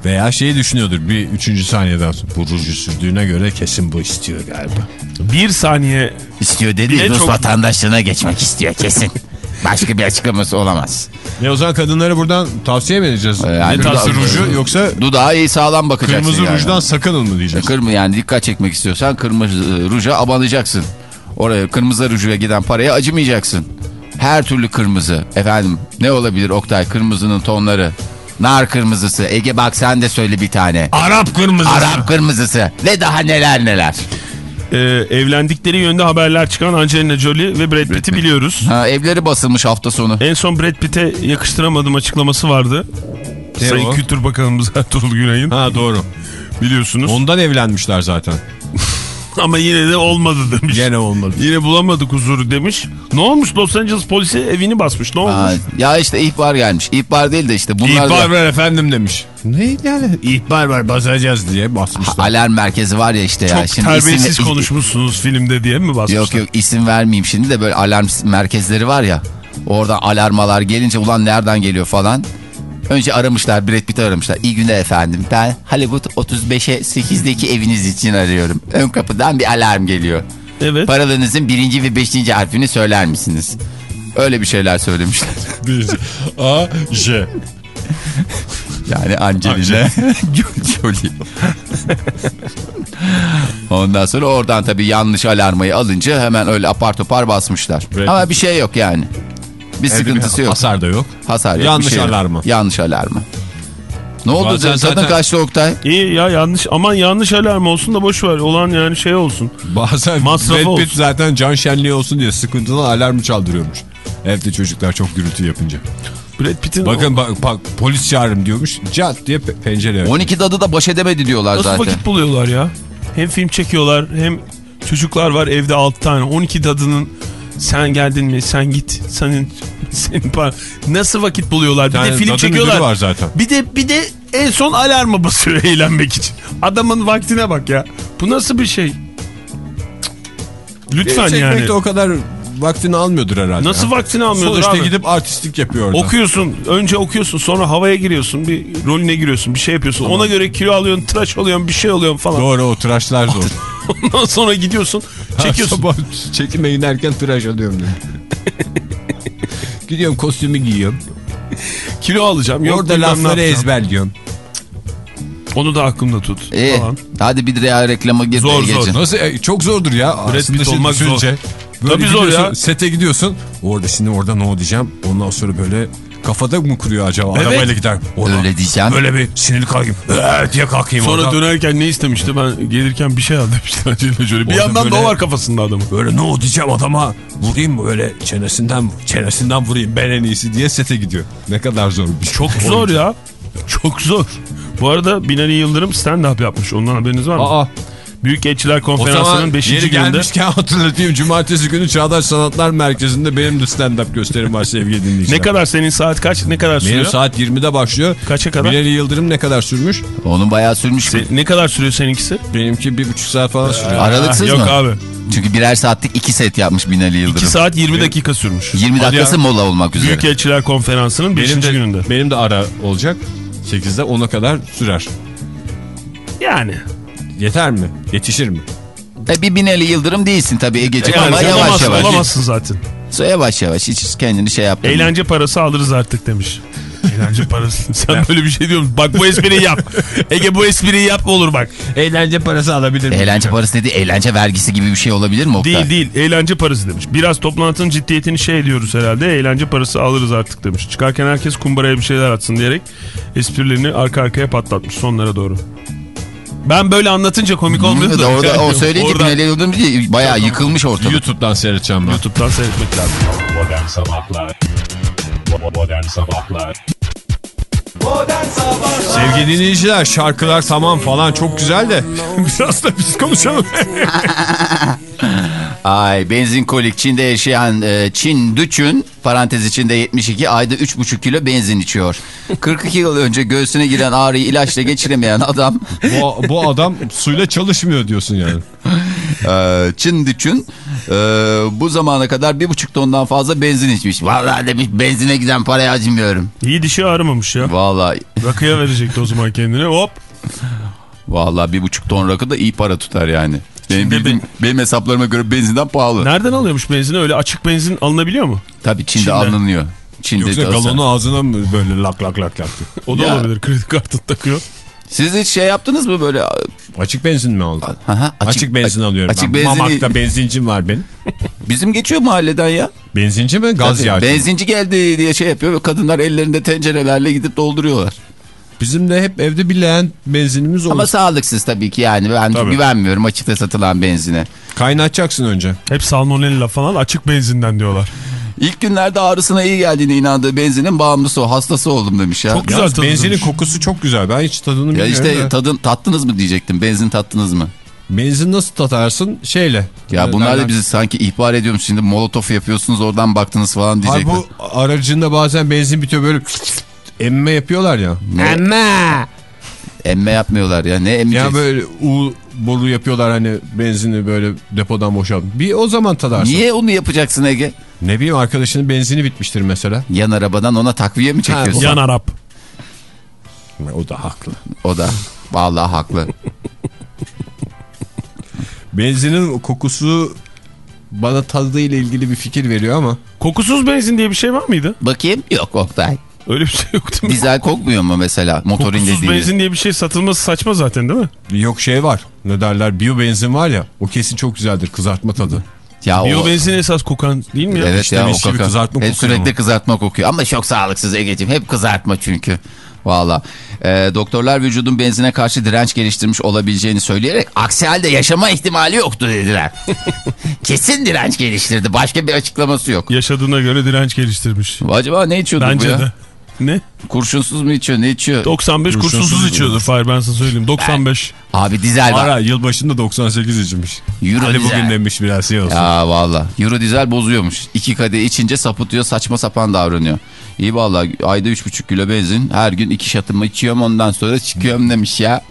Veya şeyi düşünüyordur bir üçüncü saniyeden sonra. Bu ruju sürdüğüne göre kesin bu istiyor galiba. Bir saniye İstiyor dedi de Rus çok- vatandaşlığına geçmek istiyor kesin. Başka bir açıklaması olamaz. Ne o zaman kadınlara buradan tavsiye mi edeceğiz? yani ne tavsiye ruju yoksa Dudağı iyi sağlam bakacaksın kırmızı yani. rujdan sakının mı diyeceğiz? Kırmızı yani dikkat çekmek istiyorsan kırmızı e, ruja abanacaksın. Oraya kırmızı rujuya giden paraya acımayacaksın. Her türlü kırmızı. Efendim ne olabilir Oktay kırmızının tonları? Nar kırmızısı. Ege bak sen de söyle bir tane. Arap kırmızısı. Arap kırmızısı. Ve daha neler neler. e, evlendikleri yönde haberler çıkan Angelina Jolie ve Brad Pitt'i Pitt. biliyoruz. Ha, evleri basılmış hafta sonu. En son Brad Pitt'e yakıştıramadım açıklaması vardı. Ne Sayın o? Kültür Bakanımız (laughs) Ertuğrul Günay'ın Ha doğru. biliyorsunuz. Ondan evlenmişler zaten. (laughs) Ama yine de olmadı demiş. Gene olmadı. Yine bulamadık huzuru demiş. Ne olmuş Los Angeles polisi evini basmış. Ne olmuş? Ha, ya işte ihbar gelmiş. İhbar değil de işte bunlar İhbar da var efendim demiş. Ne yani? İhbar var basacağız diye basmışlar. alarm merkezi var ya işte ya. Çok Şimdi terbiyesiz isim- (laughs) konuşmuşsunuz filmde diye mi basmışlar? Yok yok isim vermeyeyim şimdi de böyle alarm merkezleri var ya. Oradan alarmalar gelince ulan nereden geliyor falan. Önce aramışlar Brad Pitt'i aramışlar. İyi günler efendim ben Hollywood 35'e 8'deki eviniz için arıyorum. Ön kapıdan bir alarm geliyor. Evet. Paralarınızın birinci ve beşinci harfini söyler misiniz? Öyle bir şeyler söylemişler. (laughs) A, J. Yani Angelina (laughs) Jolie. Ondan sonra oradan tabii yanlış alarmayı alınca hemen öyle apar topar basmışlar. Brad Ama bir şey yok yani. Bir sıkıntısı yok. Hasar da yok. Hasar yok. Yanlış bir şey yok. alarmı. Yanlış alarmı. Ne oldu? Bazen Zaten, zaten- kaçtı Oktay? İyi ya yanlış aman yanlış alarm olsun da boş ver. Olan yani şey olsun. Bazen Masrafı Brad Pitt olsun. zaten can şenliği olsun diye sıkıntıdan alarmı çaldırıyormuş. Evde çocuklar çok gürültü yapınca. Brad Pitt'in Bakın bak, bak polis çağırın diyormuş. Cat diye pe- pencere. 12 dadı da baş edemedi diyorlar nasıl zaten. vakit buluyorlar ya? Hem film çekiyorlar hem çocuklar var evde 6 tane. 12 dadının sen geldin mi sen git senin (laughs) senin par- nasıl vakit buluyorlar? Bir Yani de film çekiyorlar. var zaten. Bir de bir de en son alarma basıyor (laughs) eğlenmek için. Adamın vaktine bak ya. Bu nasıl bir şey? Lütfen yani. o kadar vaktini almıyordur herhalde. Nasıl vaktini almıyordur Sonuçta abi? gidip artistlik yapıyor orada. Okuyorsun, önce okuyorsun, sonra havaya giriyorsun, bir rolüne giriyorsun, bir şey yapıyorsun. Ona göre kilo alıyorsun, tıraş oluyorsun, bir şey oluyorsun falan. Doğru o tıraşlar zor. (laughs) Ondan sonra gidiyorsun, çekiyorsun. Sabah çekime giderken tıraş alıyorum. (laughs) Gidiyorum kostümü giyiyorum. Kilo alacağım. Yok, Orada lafları ezberliyorum. Onu da aklımda tut. Falan. Hadi bir real reklama gir. Zor, zor. Nasıl e, çok zordur ya. Brad Pitt olmak zor. Böyle Tabii zor ya. Sete gidiyorsun. Orada şimdi orada ne o diyeceğim. Ondan sonra böyle kafada mı kuruyor acaba? Evet. Arabayla gider. Orada Öyle diyeceğim. Böyle bir sinirli kalkayım. Ee, diye kalkayım Sonra orada. dönerken ne istemişti? Ben gelirken bir şey al demişti. Jolie. (laughs) Bir Orada yandan da böyle- o var kafasında adamın. Böyle ne o diyeceğim adama. Vurayım mı böyle çenesinden çenesinden vurayım ben en iyisi diye sete gidiyor. Ne kadar zor bir şey. Çok zor ya. Çok zor. Bu arada Binali Yıldırım stand-up yapmış. Ondan haberiniz var mı? Aa, Büyükelçiler o zaman Konferansı'nın 5. yeri gününde. gelmişken hatırlatayım. Cumartesi günü Çağdaş Sanatlar Merkezi'nde benim de stand-up gösterim var sevgili dinleyiciler. Ne kadar senin saat kaç? Ne kadar sürüyor? Benim saat 20'de başlıyor. Kaça kadar? Binali Yıldırım ne kadar sürmüş? Onun bayağı sürmüş. Se- ne kadar sürüyor seninkisi? Benimki bir buçuk saat falan sürüyor. Aralıksız Yok mı? abi. Çünkü birer saatlik iki set yapmış Binali Yıldırım. 2 saat 20 dakika sürmüş. 20 dakikası mola olmak üzere. Büyükelçiler Konferansı'nın 5. Benim de, gününde. benim de ara olacak. 8'de 10'a kadar sürer. Yani. Yeter mi? Yetişir mi? E, bir Binali Yıldırım değilsin tabii Ege'ciğim Yani ama yavaş olamazsın, yavaş. olamazsın zaten. Yavaş yavaş hiç kendini şey yaptın. Eğlence parası alırız artık demiş. Eğlence parası. (laughs) Sen böyle bir şey diyor musun? Bak bu espriyi yap. Ege bu espriyi yap olur bak. Eğlence parası alabilir miyim? Eğlence parası dedi eğlence vergisi gibi bir şey olabilir mi Oktay? Değil değil eğlence parası demiş. Biraz toplantının ciddiyetini şey ediyoruz herhalde. Eğlence parası alırız artık demiş. Çıkarken herkes kumbaraya bir şeyler atsın diyerek esprilerini arka arkaya patlatmış sonlara doğru. Ben böyle anlatınca komik olmuyor da. da orada o (laughs) söyleyince oradan Binali Yıldırım değil, bayağı yıkılmış ortalık. YouTube'dan seyredeceğim ben. YouTube'dan seyretmek lazım. Modern Sabahlar Bo- Modern Sabahlar Modern Sabahlar Sevgili dinleyiciler şarkılar tamam falan çok güzel de (laughs) biraz da biz konuşalım. (laughs) Ay benzin kolik Çin'de yaşayan e, Çin Düçün parantez içinde 72 ayda 3,5 kilo benzin içiyor. 42 yıl önce göğsüne giren ağrıyı ilaçla geçiremeyen adam Bu, bu adam suyla çalışmıyor diyorsun yani. (laughs) e, Çin Düçün e, bu zamana kadar 1,5 tondan fazla benzin içmiş. Vallahi demiş benzine giden paraya acımıyorum. İyi dişi ağrımamış ya. Vallahi Rakıya verecekti o zaman kendine. Hop. vallahi 1,5 ton rakı da iyi para tutar yani. Benim, bildiğim, benim hesaplarıma göre benzinden pahalı. Nereden alıyormuş benzini? Öyle açık benzin alınabiliyor mu? Tabii Çin'de, Çin'de. alınıyor. Çin'de Yoksa galonu ağzına mı böyle lak lak lak lak? O da Ya. olabilir. Kredi kartı takıyor. Siz hiç şey yaptınız mı böyle? Açık benzin mi aldın? Aha, Açık, benzin alıyorum Açık ben. benzin Mamak'ta benzincim var benim. Bizim geçiyor mahalleden ya. Benzinci mi gaz Tabii, yağcı? Benzinci geldi diye şey yapıyor ve kadınlar ellerinde tencerelerle gidip dolduruyorlar. Bizim de hep evde bir leğen benzinimiz olur. Ama sağlıksız tabii ki yani ben Tabii. güvenmiyorum açıkta satılan benzine. Kaynatacaksın önce. Hep salmonella falan açık benzinden diyorlar. İlk günlerde ağrısına iyi geldiğine inandığı benzinin bağımlısı o hastası oldum demiş ya. Çok güzel benzinin kokusu çok güzel. Ben hiç tadını Ya bilmiyorum. işte da. tadın tattınız mı diyecektim benzin tattınız mı? Benzin nasıl tatarsın? Şeyle. Ya bunlar da bizi sanki ihbar ediyormuş şimdi molotof yapıyorsunuz oradan baktınız falan Hayır, diyecekler. bu aracında bazen benzin bitiyor böyle emme yapıyorlar ya. Ne? Emme yapmıyorlar ya ne emmeyeceksin? Ya böyle U boru yapıyorlar hani benzini böyle depodan boşalt. Bir o zaman tadarsın. Niye onu yapacaksın Ege? Ne bileyim arkadaşının benzini bitmiştir mesela. Yan arabadan ona takviye mi çekiyorsun? Yan Arap. O da haklı. O da vallahi haklı. Benzinin kokusu bana tadıyla ilgili bir fikir veriyor ama. Kokusuz benzin diye bir şey var mıydı? Bakayım yok Oktay. Öyle bir şey yok değil mi? Dizel kokmuyor mu mesela motorun Kokusuz dediği? benzin diye bir şey satılması saçma zaten değil mi? Yok şey var. Ne derler? Biyo benzin var ya. O kesin çok güzeldir. Kızartma tadı. Ya Biyo o- benzin esas kokan değil mi ya? Evet İşte ya o kaka. kızartma Hep kokuyor sürekli ama. kızartma kokuyor ama çok sağlıksız Ege'ciğim. Hep kızartma çünkü. Valla. Ee, doktorlar vücudun benzine karşı direnç geliştirmiş olabileceğini söyleyerek aksi halde yaşama ihtimali yoktu dediler. (laughs) Kesin direnç geliştirdi. Başka bir açıklaması yok. Yaşadığına göre direnç geliştirmiş. Acaba ne içiyordu bu Bence ya? de. Ne? Kurşunsuz mu içiyor ne içiyor? 95 Kurşunsuz kurşunsuz içiyordur Fahir ben sana söyleyeyim. 95. Abi dizel var. Ara yılbaşında 98 içmiş. Euro Hadi dizel. bugün demiş biraz şey olsun. Ya valla. Euro dizel bozuyormuş. İki kadeh içince sapıtıyor saçma sapan davranıyor. İyi valla ayda 3,5 kilo benzin. Her gün iki şatımı içiyorum ondan sonra çıkıyorum demiş ya.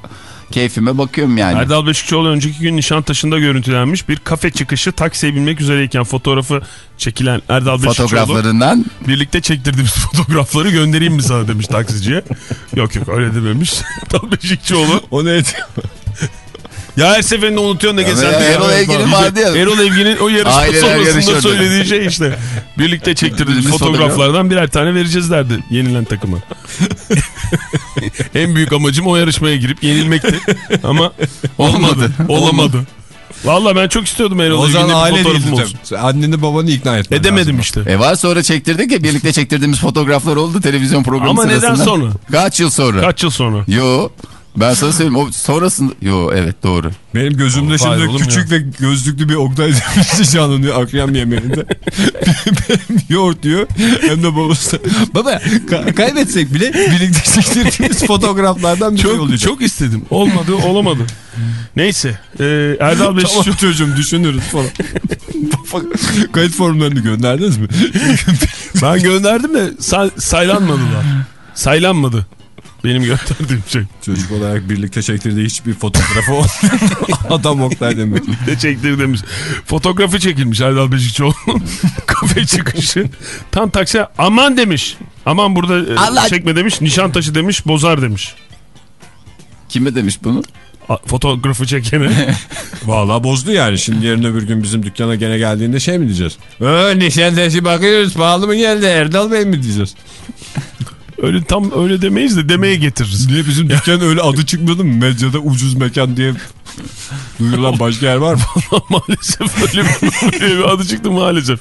Keyfime bakıyorum yani. Erdal Beşikçioğlu önceki gün Nişantaşı'nda görüntülenmiş. Bir kafe çıkışı taksiye binmek üzereyken fotoğrafı çekilen Erdal Beşikçioğlu. Fotoğraflarından Birlikte çektirdiğimiz (laughs) fotoğrafları göndereyim mi sana demiş taksiciye. yok yok öyle dememiş. (laughs) Erdal Beşikçioğlu. O ne? Ya her seferinde unutuyorsun ne Ya gezen. Erol Evgin'in vardı ya. Erol Evgin'in o yarışma (laughs) Aileler sonrasında yarışıyordu. söylediği şey işte. Birlikte çektirdiğimiz fotoğraflardan birer tane vereceğiz derdi yenilen takıma. (laughs) en büyük amacım o yarışmaya girip yenilmekti. Ama (laughs) olmadı. Olamadı. Valla ben çok istiyordum Erol O zaman aile olsun. Anneni babanı ikna etmen Edemedim lazım. işte. E var sonra çektirdik ya birlikte çektirdiğimiz fotoğraflar oldu televizyon programı Ama neden sırasında. sonra? Kaç yıl sonra? Kaç yıl sonra? Yo ben sana söyleyeyim o sonrasında yo evet doğru. Benim gözümde Hayır şimdi oğlum küçük ve gözlüklü bir Oktay Demirci canlanıyor akşam yemeğinde. hem (laughs) yoğurt diyor hem de babası. Baba ka- kaybetsek bile birlikte çektirdiğimiz (laughs) fotoğraflardan biri Çok, olacak. çok istedim. Olmadı olamadı. Neyse. E, Erdal Beşikçioğlu. Tamam çocuğum düşünürüz falan. (laughs) Kayıt formlarını gönderdiniz mi? Ben gönderdim de say- saylanmadılar. Saylanmadı. Benim gönderdiğim şey. Çocuk olarak birlikte çektirdiği hiçbir fotoğrafı olmayan (laughs) adam Oktay Demirci. Ne çektirdiğimiz. Fotoğrafı çekilmiş Erdal Beşikçioğlu'nun (laughs) kafe çıkışı. Tam taksiye aman demiş. Aman burada e, Allah- çekme demiş. Nişantaşı demiş. Bozar demiş. Kime demiş bunu? Fotoğrafı çekene. (laughs) Vallahi bozdu yani. Şimdi yarın öbür gün bizim dükkana gene geldiğinde şey mi diyeceğiz? Ee, nişantaşı bakıyoruz pahalı mı geldi Erdal Bey mi diyeceğiz? Öyle tam öyle demeyiz de demeye getiririz. Niye bizim dükkan öyle adı çıkmadı mı? Medyada ucuz mekan diye duyurulan başka yer var mı? (laughs) maalesef öyle bir, öyle bir adı çıktı maalesef.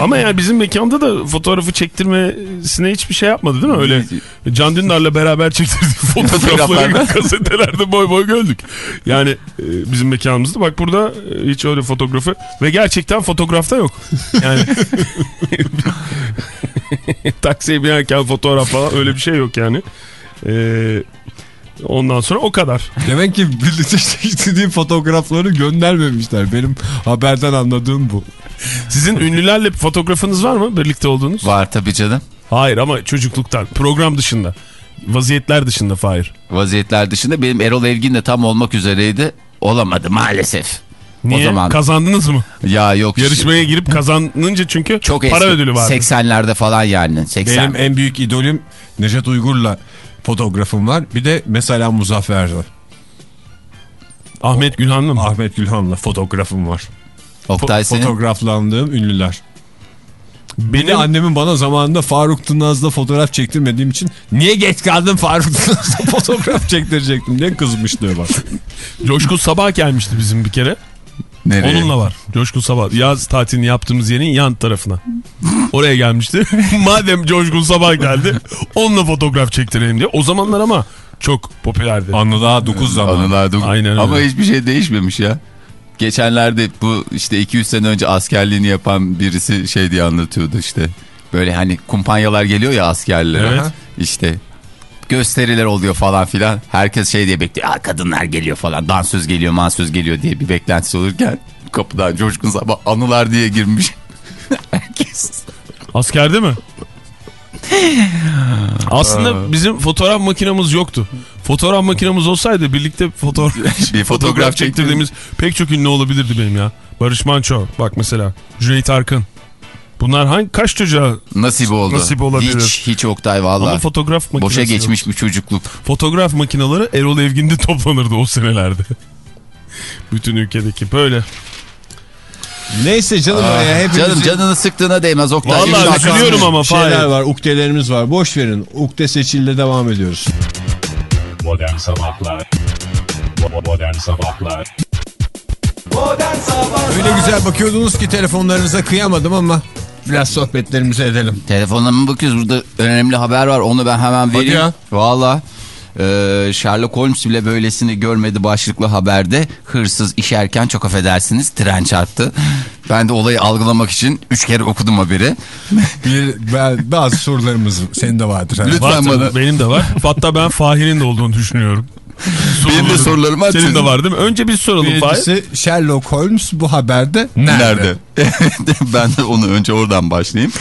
Ama yani bizim mekanda da fotoğrafı çektirmesine hiçbir şey yapmadı değil mi? Öyle Can Dündar'la beraber çektirdiği (laughs) fotoğrafları gazetelerde boy boy gördük. Yani e, bizim mekanımızda bak burada e, hiç öyle fotoğrafı ve gerçekten fotoğrafta yok. Yani (laughs) (laughs) taksiye binerken fotoğraf falan öyle bir şey yok yani. Ee, Ondan sonra o kadar. Demek ki birlikte çektiği fotoğrafları göndermemişler. Benim haberden anladığım bu. Sizin ünlülerle fotoğrafınız var mı birlikte olduğunuz? Var tabii canım. Hayır ama çocukluktan. Program dışında. Vaziyetler dışında Fahir. Vaziyetler dışında benim Erol Evgin de tam olmak üzereydi. Olamadı maalesef. Niye? O zaman Kazandınız mı? ya yok. Yarışmaya girip kazanınca çünkü (laughs) çok para eski. ödülü vardı. 80'lerde falan yani. 80. Benim en büyük idolüm Necdet Uygur'la fotoğrafım var. Bir de mesela Muzaffer var. Ahmet Gülhanlı mı? Ahmet Gülhan'la fotoğrafım var. Oktay senin. Fotoğraflandığım ünlüler. Beni Benim annemin bana zamanında Faruk Tınaz'la fotoğraf çektirmediğim için niye geç kaldın Faruk Tınaz'la (laughs) fotoğraf çektirecektim diye kızmıştı bak. Coşkun Sabah gelmişti bizim bir kere. Nereye? Onunla var. Coşkun Sabah. Yaz tatilini yaptığımız yerin yan tarafına. Oraya gelmişti. (laughs) Madem Coşkun Sabah geldi onunla fotoğraf çektirelim diye. O zamanlar ama çok popülerdi. Anı daha 9 zaman. Anılar dok- Aynen öyle. Ama hiçbir şey değişmemiş ya. Geçenlerde bu işte 200 sene önce askerliğini yapan birisi şey diye anlatıyordu işte. Böyle hani kumpanyalar geliyor ya askerlere. Evet. İşte gösteriler oluyor falan filan. Herkes şey diye bekliyor. Aa, kadınlar geliyor falan. Dansöz geliyor, mansöz geliyor diye bir beklentisi olurken kapıdan coşkun sabah anılar diye girmiş. (laughs) Herkes. Askerde mi? Aslında bizim fotoğraf makinamız yoktu. Fotoğraf makinamız olsaydı birlikte fotoğraf, (laughs) Bir fotoğraf çektirdiğimiz pek çok ünlü olabilirdi benim ya. Barış Manço bak mesela. Cüneyt Arkın. Bunlar hangi kaç çocuğa Nasip oldu. Nasip olabilir. Hiç, hiç Oktay ama valla. fotoğraf makinesi Boşa yok. geçmiş bir çocukluk. Fotoğraf makineleri Erol Evgin'de (laughs) toplanırdı o senelerde. Bütün ülkedeki böyle. Neyse canım ya hepimizin Canım canını sıktığına değmez Oktay. Dakika- üzülüyorum ama şeyler var, ukdelerimiz var. Boş verin. Ukde seçille devam ediyoruz. Modern Sabahlar Bo- Modern Sabahlar Modern Sabahlar Öyle güzel bakıyordunuz ki telefonlarınıza kıyamadım ama biraz sohbetlerimizi edelim. Telefonuma bakıyoruz burada önemli haber var onu ben hemen vereyim. ya. Valla. Ee, Sherlock Holmes bile böylesini görmedi başlıklı haberde. Hırsız işerken çok affedersiniz tren çarptı. Ben de olayı algılamak için üç kere okudum haberi. (laughs) Bir, ben, bazı sorularımız senin de vardır. herhalde. Lütfen bana. benim de var. Hatta ben Fahir'in de olduğunu düşünüyorum. Benim de sorularım var. Senin de var değil mi? Önce biz soralım Fahir. Birincisi Sherlock Holmes bu haberde nerede? Nerede? (laughs) ben de onu önce oradan başlayayım.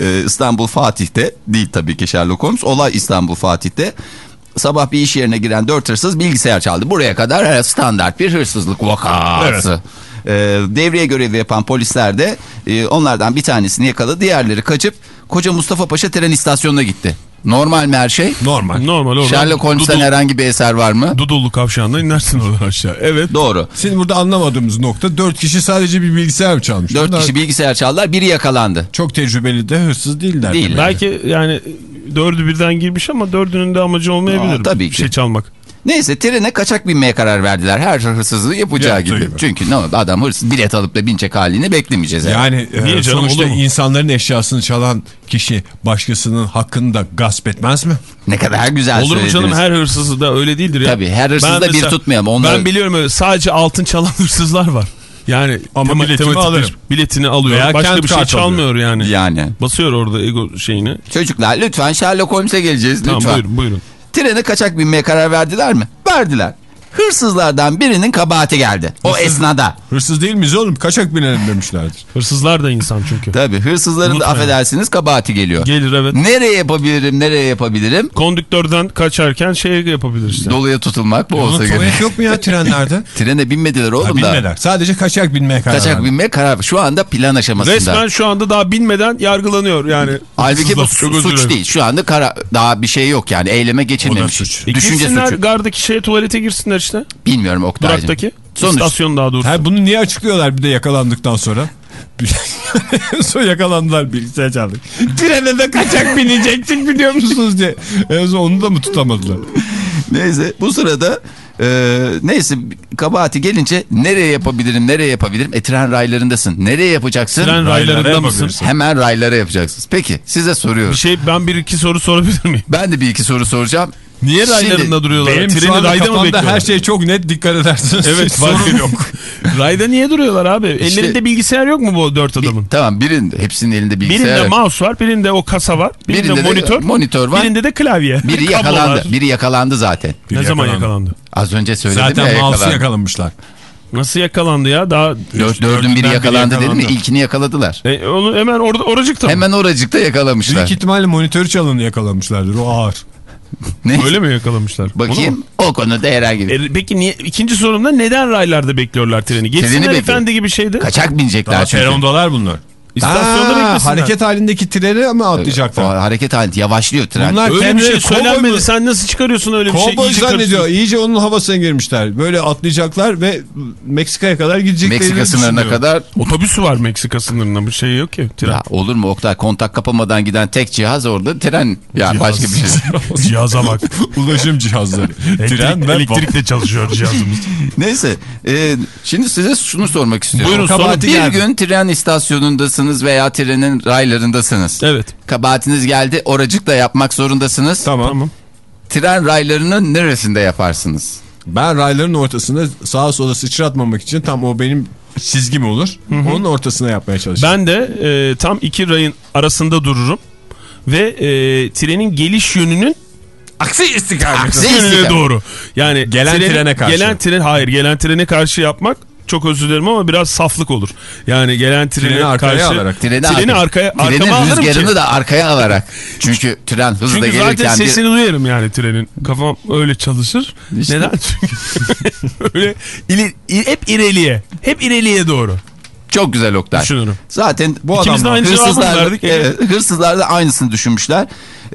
Ee, İstanbul Fatih'te değil tabii ki Sherlock Holmes. Olay İstanbul Fatih'te. Sabah bir iş yerine giren dört hırsız bilgisayar çaldı. Buraya kadar evet, standart bir hırsızlık vakası. Ee, devreye görevi yapan polisler de e, onlardan bir tanesini yakaladı. Diğerleri kaçıp Koca Mustafa Paşa tren istasyonuna gitti. Normal mi her şey? Normal. Normal oradan. Sherlock Holmes'ten Dudul- herhangi bir eser var mı? Dudullu kavşağından inersin oradan aşağı. Evet. Doğru. Şimdi burada anlamadığımız nokta dört kişi sadece bir bilgisayar mı çalmış? Dört Bunlar kişi bilgisayar çaldılar. Biri yakalandı. Çok tecrübeli de hırsız değiller. Değil. Belki yani dördü birden girmiş ama dördünün de amacı olmayabilir. Aa, tabii Bir ki. şey çalmak. Neyse trene kaçak binmeye karar verdiler. Her hırsızlığı yapacağı Yaptığı gibi. gibi. Çünkü ne oldu? adam hırsız bilet alıp da binecek halini beklemeyeceğiz. Yani. Yani e, Niye canım, sonuçta olur insanların eşyasını çalan kişi başkasının hakkını da gasp etmez mi? Ne kadar güzel Olur mu canım her hırsızı da öyle değildir ya. Tabii, her hırsızı Ben da bir mesela- tutmayalım. Onlar- Ben biliyorum öyle sadece altın çalan (laughs) hırsızlar var. Yani Ama tema- biletimi tematik alırım. bir- Biletini alıyor. Veya Başka bir şey çalmıyor yani. Yani. Basıyor orada ego şeyini. Çocuklar lütfen Sherlock Holmes'e geleceğiz Tamam lütfen. buyurun buyurun. Trene kaçak binmeye karar verdiler mi? Verdiler. Hırsızlardan birinin kabahati geldi. O esnada. Hırsız değil miyiz oğlum? Kaçak binelim demişlerdir. Hırsızlar da insan çünkü. Tabii hırsızların da Unutmayın. affedersiniz kabahati geliyor. Gelir evet. Nereye yapabilirim nereye yapabilirim? Kondüktörden kaçarken şey yapabilir işte. Doluya tutulmak bu Onun olsa gerek. tuvalet yok mu ya trenlerde? (laughs) Trene binmediler Ha, oğlum da. bilmeler. Sadece kaçak binmeye karar Kaçak binmeye karar Şu anda plan aşamasında. Resmen şu anda daha binmeden yargılanıyor yani. Halbuki bu suç dilerim. değil. Şu anda kara, daha bir şey yok yani. Eyleme geçilmemiş. suç. E Düşünce girsinler suçu. gardaki şeye tuvalete girsinler işte. Bilmiyorum Oktay'cığım. Duraktaki. Sonuç. İstasyon daha doğrusu. Ha, bunu niye açıklıyorlar bir de yakalandıktan sonra? (laughs) En son yakalandılar bilgisayar çaldık. Trene de kaçak binecektik biliyor musunuz diye. En son onu da mı tutamadılar? Neyse bu sırada e, neyse kabahati gelince nereye yapabilirim nereye yapabilirim? E tren raylarındasın. Nereye yapacaksın? Tren raylarında mısın? Hemen raylara yapacaksınız. Peki size soruyorum. Bir şey ben bir iki soru sorabilir miyim? Ben de bir iki soru soracağım. Niye raylarında duruyorlar? Benim şu Treni anda rayda mı bekliyorlar? her şey çok net dikkat edersiniz. Evet sorun yok. (laughs) Rayda niye duruyorlar abi? İşte- Ellerinde bilgisayar yok mu bu dört Bir- adamın? tamam birin hepsinin elinde bilgisayar. Birinde yok. mouse var, birinde o kasa var, birinde, Birinde de monitör, monitör var. birinde de klavye. Biri yakalandı. Biri yakalandı zaten. Ne Biri zaman yakalandı. yakalandı? Az önce söyledim ya Zaten mouse'u yakalandı. yakalamışlar. Nasıl yakalandı ya? Daha Dört, dördün biri biri yakalandı dedim mi? yakalandı. İlkini yakaladılar. E, onu hemen orada oracıkta mı? Hemen oracıkta yakalamışlar. Büyük ihtimalle monitörü çalını yakalamışlardır. O ağır. Ne? Öyle mi yakalamışlar? Bakayım o konuda herhangi bir... E, peki niye, ikinci sorumda neden raylarda bekliyorlar treni? Geçsinler bekliyor. efendi gibi şeydi. Kaçak binecekler Daha çünkü. perondalar bunlar. İstasyonda beklesinler. hareket halindeki trene mi atlayacaklar? hareket halinde yavaşlıyor tren. Bunlar Öyle bir şey söylenmedi. mu? Sen nasıl çıkarıyorsun öyle bir şey? Kovboy İyice zannediyor. İyice onun havasına girmişler. Böyle atlayacaklar ve Meksika'ya kadar gideceklerini Meksika sınırına kadar Otobüsü var Meksika sınırında. Bir şey yok ki. Tren. ya olur mu Oktay kontak kapamadan giden tek cihaz orada tren yani başka bir şey. (laughs) Cihaza bak. (laughs) Ulaşım cihazları. Tren ve elektrikle çalışıyor cihazımız. Neyse e, şimdi size şunu sormak istiyorum. Buyurun, bir geldi. gün tren istasyonundasınız veya trenin raylarındasınız. Evet. Kabahatiniz geldi oracıkta yapmak zorundasınız. Tamam. Tamam. Tren raylarının neresinde yaparsınız? Ben rayların ortasında sağa sola sıçratmamak için tam o benim çizgim olur. Onun ortasına yapmaya çalışıyorum. Ben de e, tam iki rayın arasında dururum. Ve e, trenin geliş yönünün aksi istikamet. Aksi- istikamet. doğru. Yani Gelen trene karşı. Gelen tren hayır gelen trene karşı yapmak çok özür dilerim ama biraz saflık olur. Yani gelen trene Treni arkaya karşı alarak. Treni, treni arkaya arkama trenin rüzgarını da arkaya alarak. Çünkü tren hızla Çünkü gelirken zaten bir... sesini duyarım yani trenin. Kafam öyle çalışır. İşte. Neden? Çünkü (laughs) öyle ili- hep ileriye. Hep ileriye doğru Çok güzel Oktay. düşünürüm. Zaten Bu adamlar- hırsızlar, verdik. evet, hırsızlar da aynısını düşünmüşler.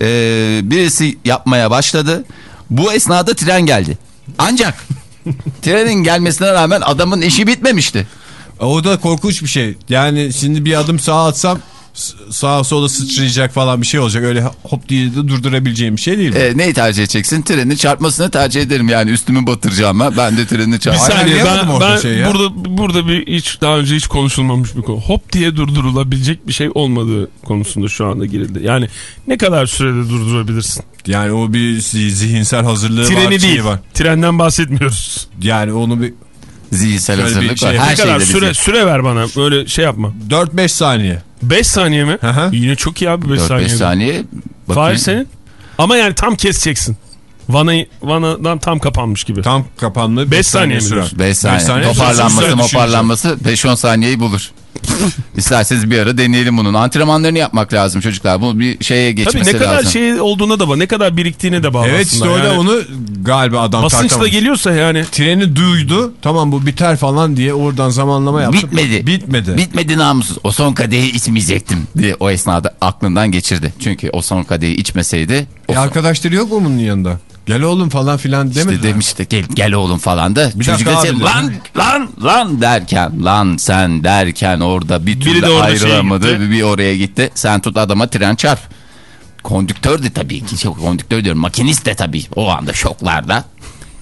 Ee, birisi yapmaya başladı. Bu esnada tren geldi. Ancak trenin gelmesine rağmen adamın işi bitmemişti. O da korkunç bir şey. Yani şimdi bir adım sağa atsam sağa sola sıçrayacak falan bir şey olacak. Öyle hop diye de durdurabileceğim bir şey değil. Ee, neyi tercih edeceksin? Trenin çarpmasını tercih ederim yani üstümü batıracağıma. Ben de treni Bir çarpayım. Hayır, saniye anlayamadım ben, orada ben şeyi ya. burada burada bir hiç daha önce hiç konuşulmamış bir konu. Hop diye durdurulabilecek bir şey olmadığı konusunda şu anda girildi. Yani ne kadar sürede durdurabilirsin? Yani o bir zi- zihinsel hazırlığı var. Treni şeyi değil. var. Trenden bahsetmiyoruz. Yani onu bir Zihinsel Şöyle hazırlık şey- var. Her ne kadar şeyde süre bizi. süre ver bana. Böyle şey yapma. 4-5 saniye. 5 saniye mi? Hı hı. Yine çok iyi abi 5 4-5 saniye. saniye. Fahir senin? Ama yani tam keseceksin. Vanayı, vanadan tam kapanmış gibi. Tam kapanma 5 saniye mi sürer. diyorsun? 5 saniye. saniye Toparlanması sürer toparlanması 5-10 saniyeyi bulur. İsterseniz bir ara deneyelim bunun. Antrenmanlarını yapmak lazım çocuklar. Bu bir şeye geçmesi Tabii ne kadar lazım. şey olduğuna da bağlı. Ne kadar biriktiğine de bağlı Evet işte öyle Yani onu galiba adam Basınçla tartamamış. geliyorsa yani. Treni duydu. Tamam bu biter falan diye oradan zamanlama yaptı. Bitmedi. Bitmedi. Bitmedi namussuz. O son kadehi içmeyecektim diye o esnada aklından geçirdi. Çünkü o son kadehi içmeseydi E, son- arkadaşları yok mu bunun yanında? Gel oğlum falan filan demedi. işte demişti gel, gel oğlum falan da. Bir Çocuk da şey, abi lan lan lan derken lan sen derken orada bir türlü de şeye ayrılamadı. bir oraya gitti. Sen tut adama tren çarp. Konduktör de tabii ki. Çok konduktör diyorum. Makinist de tabii. O anda şoklarda.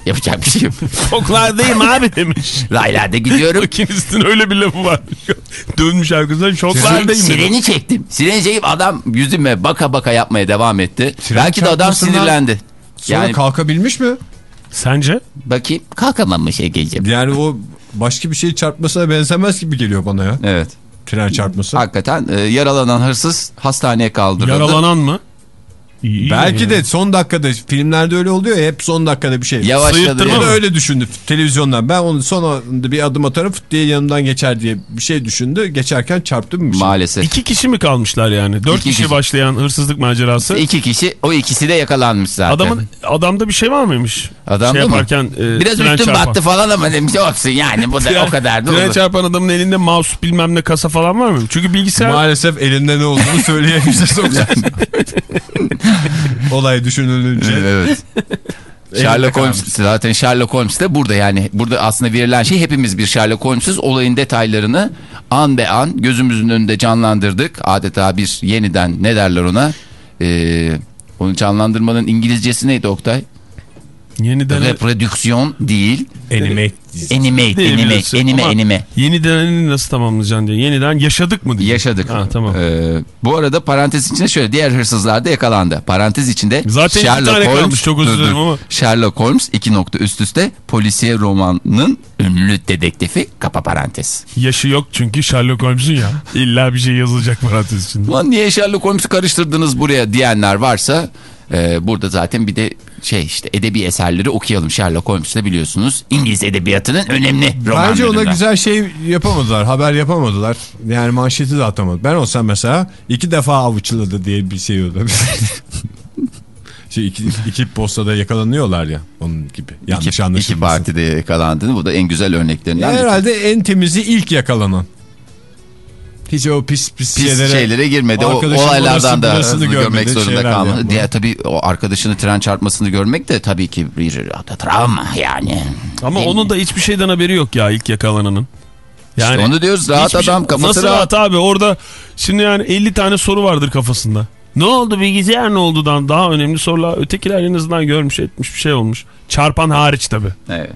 Yapacak bir şey yok. (laughs) Şoklardayım abi demiş. Raylarda gidiyorum. Makinistin öyle bir lafı var. (laughs) Dönmüş arkasından şoklardayım. Sireni çektim. Sireni çekip adam yüzüme baka baka yapmaya devam etti. Tren Belki de adam sinirlendi. Sonra Yani kalkabilmiş mi? Sence? bakayım kalkamamış Ege'ciğim. Yani o başka bir şey çarpmasına benzemez gibi geliyor bana ya. Evet. Tren çarpması. Hakikaten e, yaralanan hırsız hastaneye kaldırıldı. Yaralanan mı? İyi, iyi Belki yani. de son dakikada filmlerde öyle oluyor ya hep son dakikada bir şey. Sıyırttırma O da öyle düşündü televizyondan. Ben onu son anda bir adım atarım fıt diye yanımdan geçer diye bir şey düşündü. Geçerken çarptı mı şey? Maalesef. İki kişi mi kalmışlar yani? Dört İki kişi, kişi. başlayan hırsızlık macerası. İki kişi o ikisi de yakalanmış zaten. Adamın adamda bir şey var mıymış? Adamda şey mı? yaparken e, Biraz tren üstün çarpan. battı falan ama demiş olsun yani bu da o kadar da olur. çarpan adamın elinde mouse bilmem ne kasa falan var mı? Çünkü bilgisayar Maalesef elinde ne olduğunu söyleyemeyeceğiz. (laughs) (laughs) (laughs) Olay düşünülünce. evet. Sherlock Holmes zaten Sherlock Holmes de burada yani burada aslında verilen şey hepimiz bir Sherlock Holmes'uz olayın detaylarını an be an gözümüzün önünde canlandırdık adeta bir yeniden ne derler ona ee, onu canlandırmanın İngilizcesi neydi Oktay? Yeniden Reprodüksiyon değil. Dizisi. Animate, anime, anime, anime. Yeniden nasıl tamamlayacaksın diye. Yeniden yaşadık mı diye. Yaşadık. Ha, tamam. Ee, bu arada parantez içinde şöyle diğer hırsızlar da yakalandı. Parantez içinde Zaten iki tane kalmış, çok özür dilerim ama. Sherlock Holmes iki nokta üst üste polisiye romanının ünlü dedektifi kapa parantez. Yaşı yok çünkü Sherlock Holmes'un ya. İlla bir şey yazılacak parantez içinde. Ulan niye Sherlock Holmes'u karıştırdınız buraya diyenler varsa e, burada zaten bir de şey işte edebi eserleri okuyalım. Sherlock Holmes de biliyorsunuz İngiliz edebiyatının önemli Bence ona romanlarından. güzel şey yapamadılar. Haber yapamadılar. Yani manşeti de atamadı. Ben olsam mesela iki defa avuçladı diye bir şey oldu. (laughs) şey iki, iki postada yakalanıyorlar ya onun gibi. Yanlış İki, iki anlaşılmasın. partide yakalandı. Bu da en güzel örneklerinden. Ya herhalde en temizi ilk yakalanan. Hiç o pis pis, pis şeylere, şeylere, girmedi. O olaylardan da burasını görmek zorunda kalmadı. Diğer tabii o arkadaşını tren çarpmasını görmek de tabii ki bir travma yani. Ama Değil onun mi? da hiçbir şeyden haberi yok ya ilk yakalananın. İşte onu diyoruz rahat şey- adam kafası Nasıl rahat. rahat abi orada şimdi yani 50 tane soru vardır kafasında. Ne oldu bilgisayar ne oldudan daha önemli sorular. Ötekiler en azından görmüş etmiş bir şey olmuş. Çarpan hariç tabii. Evet.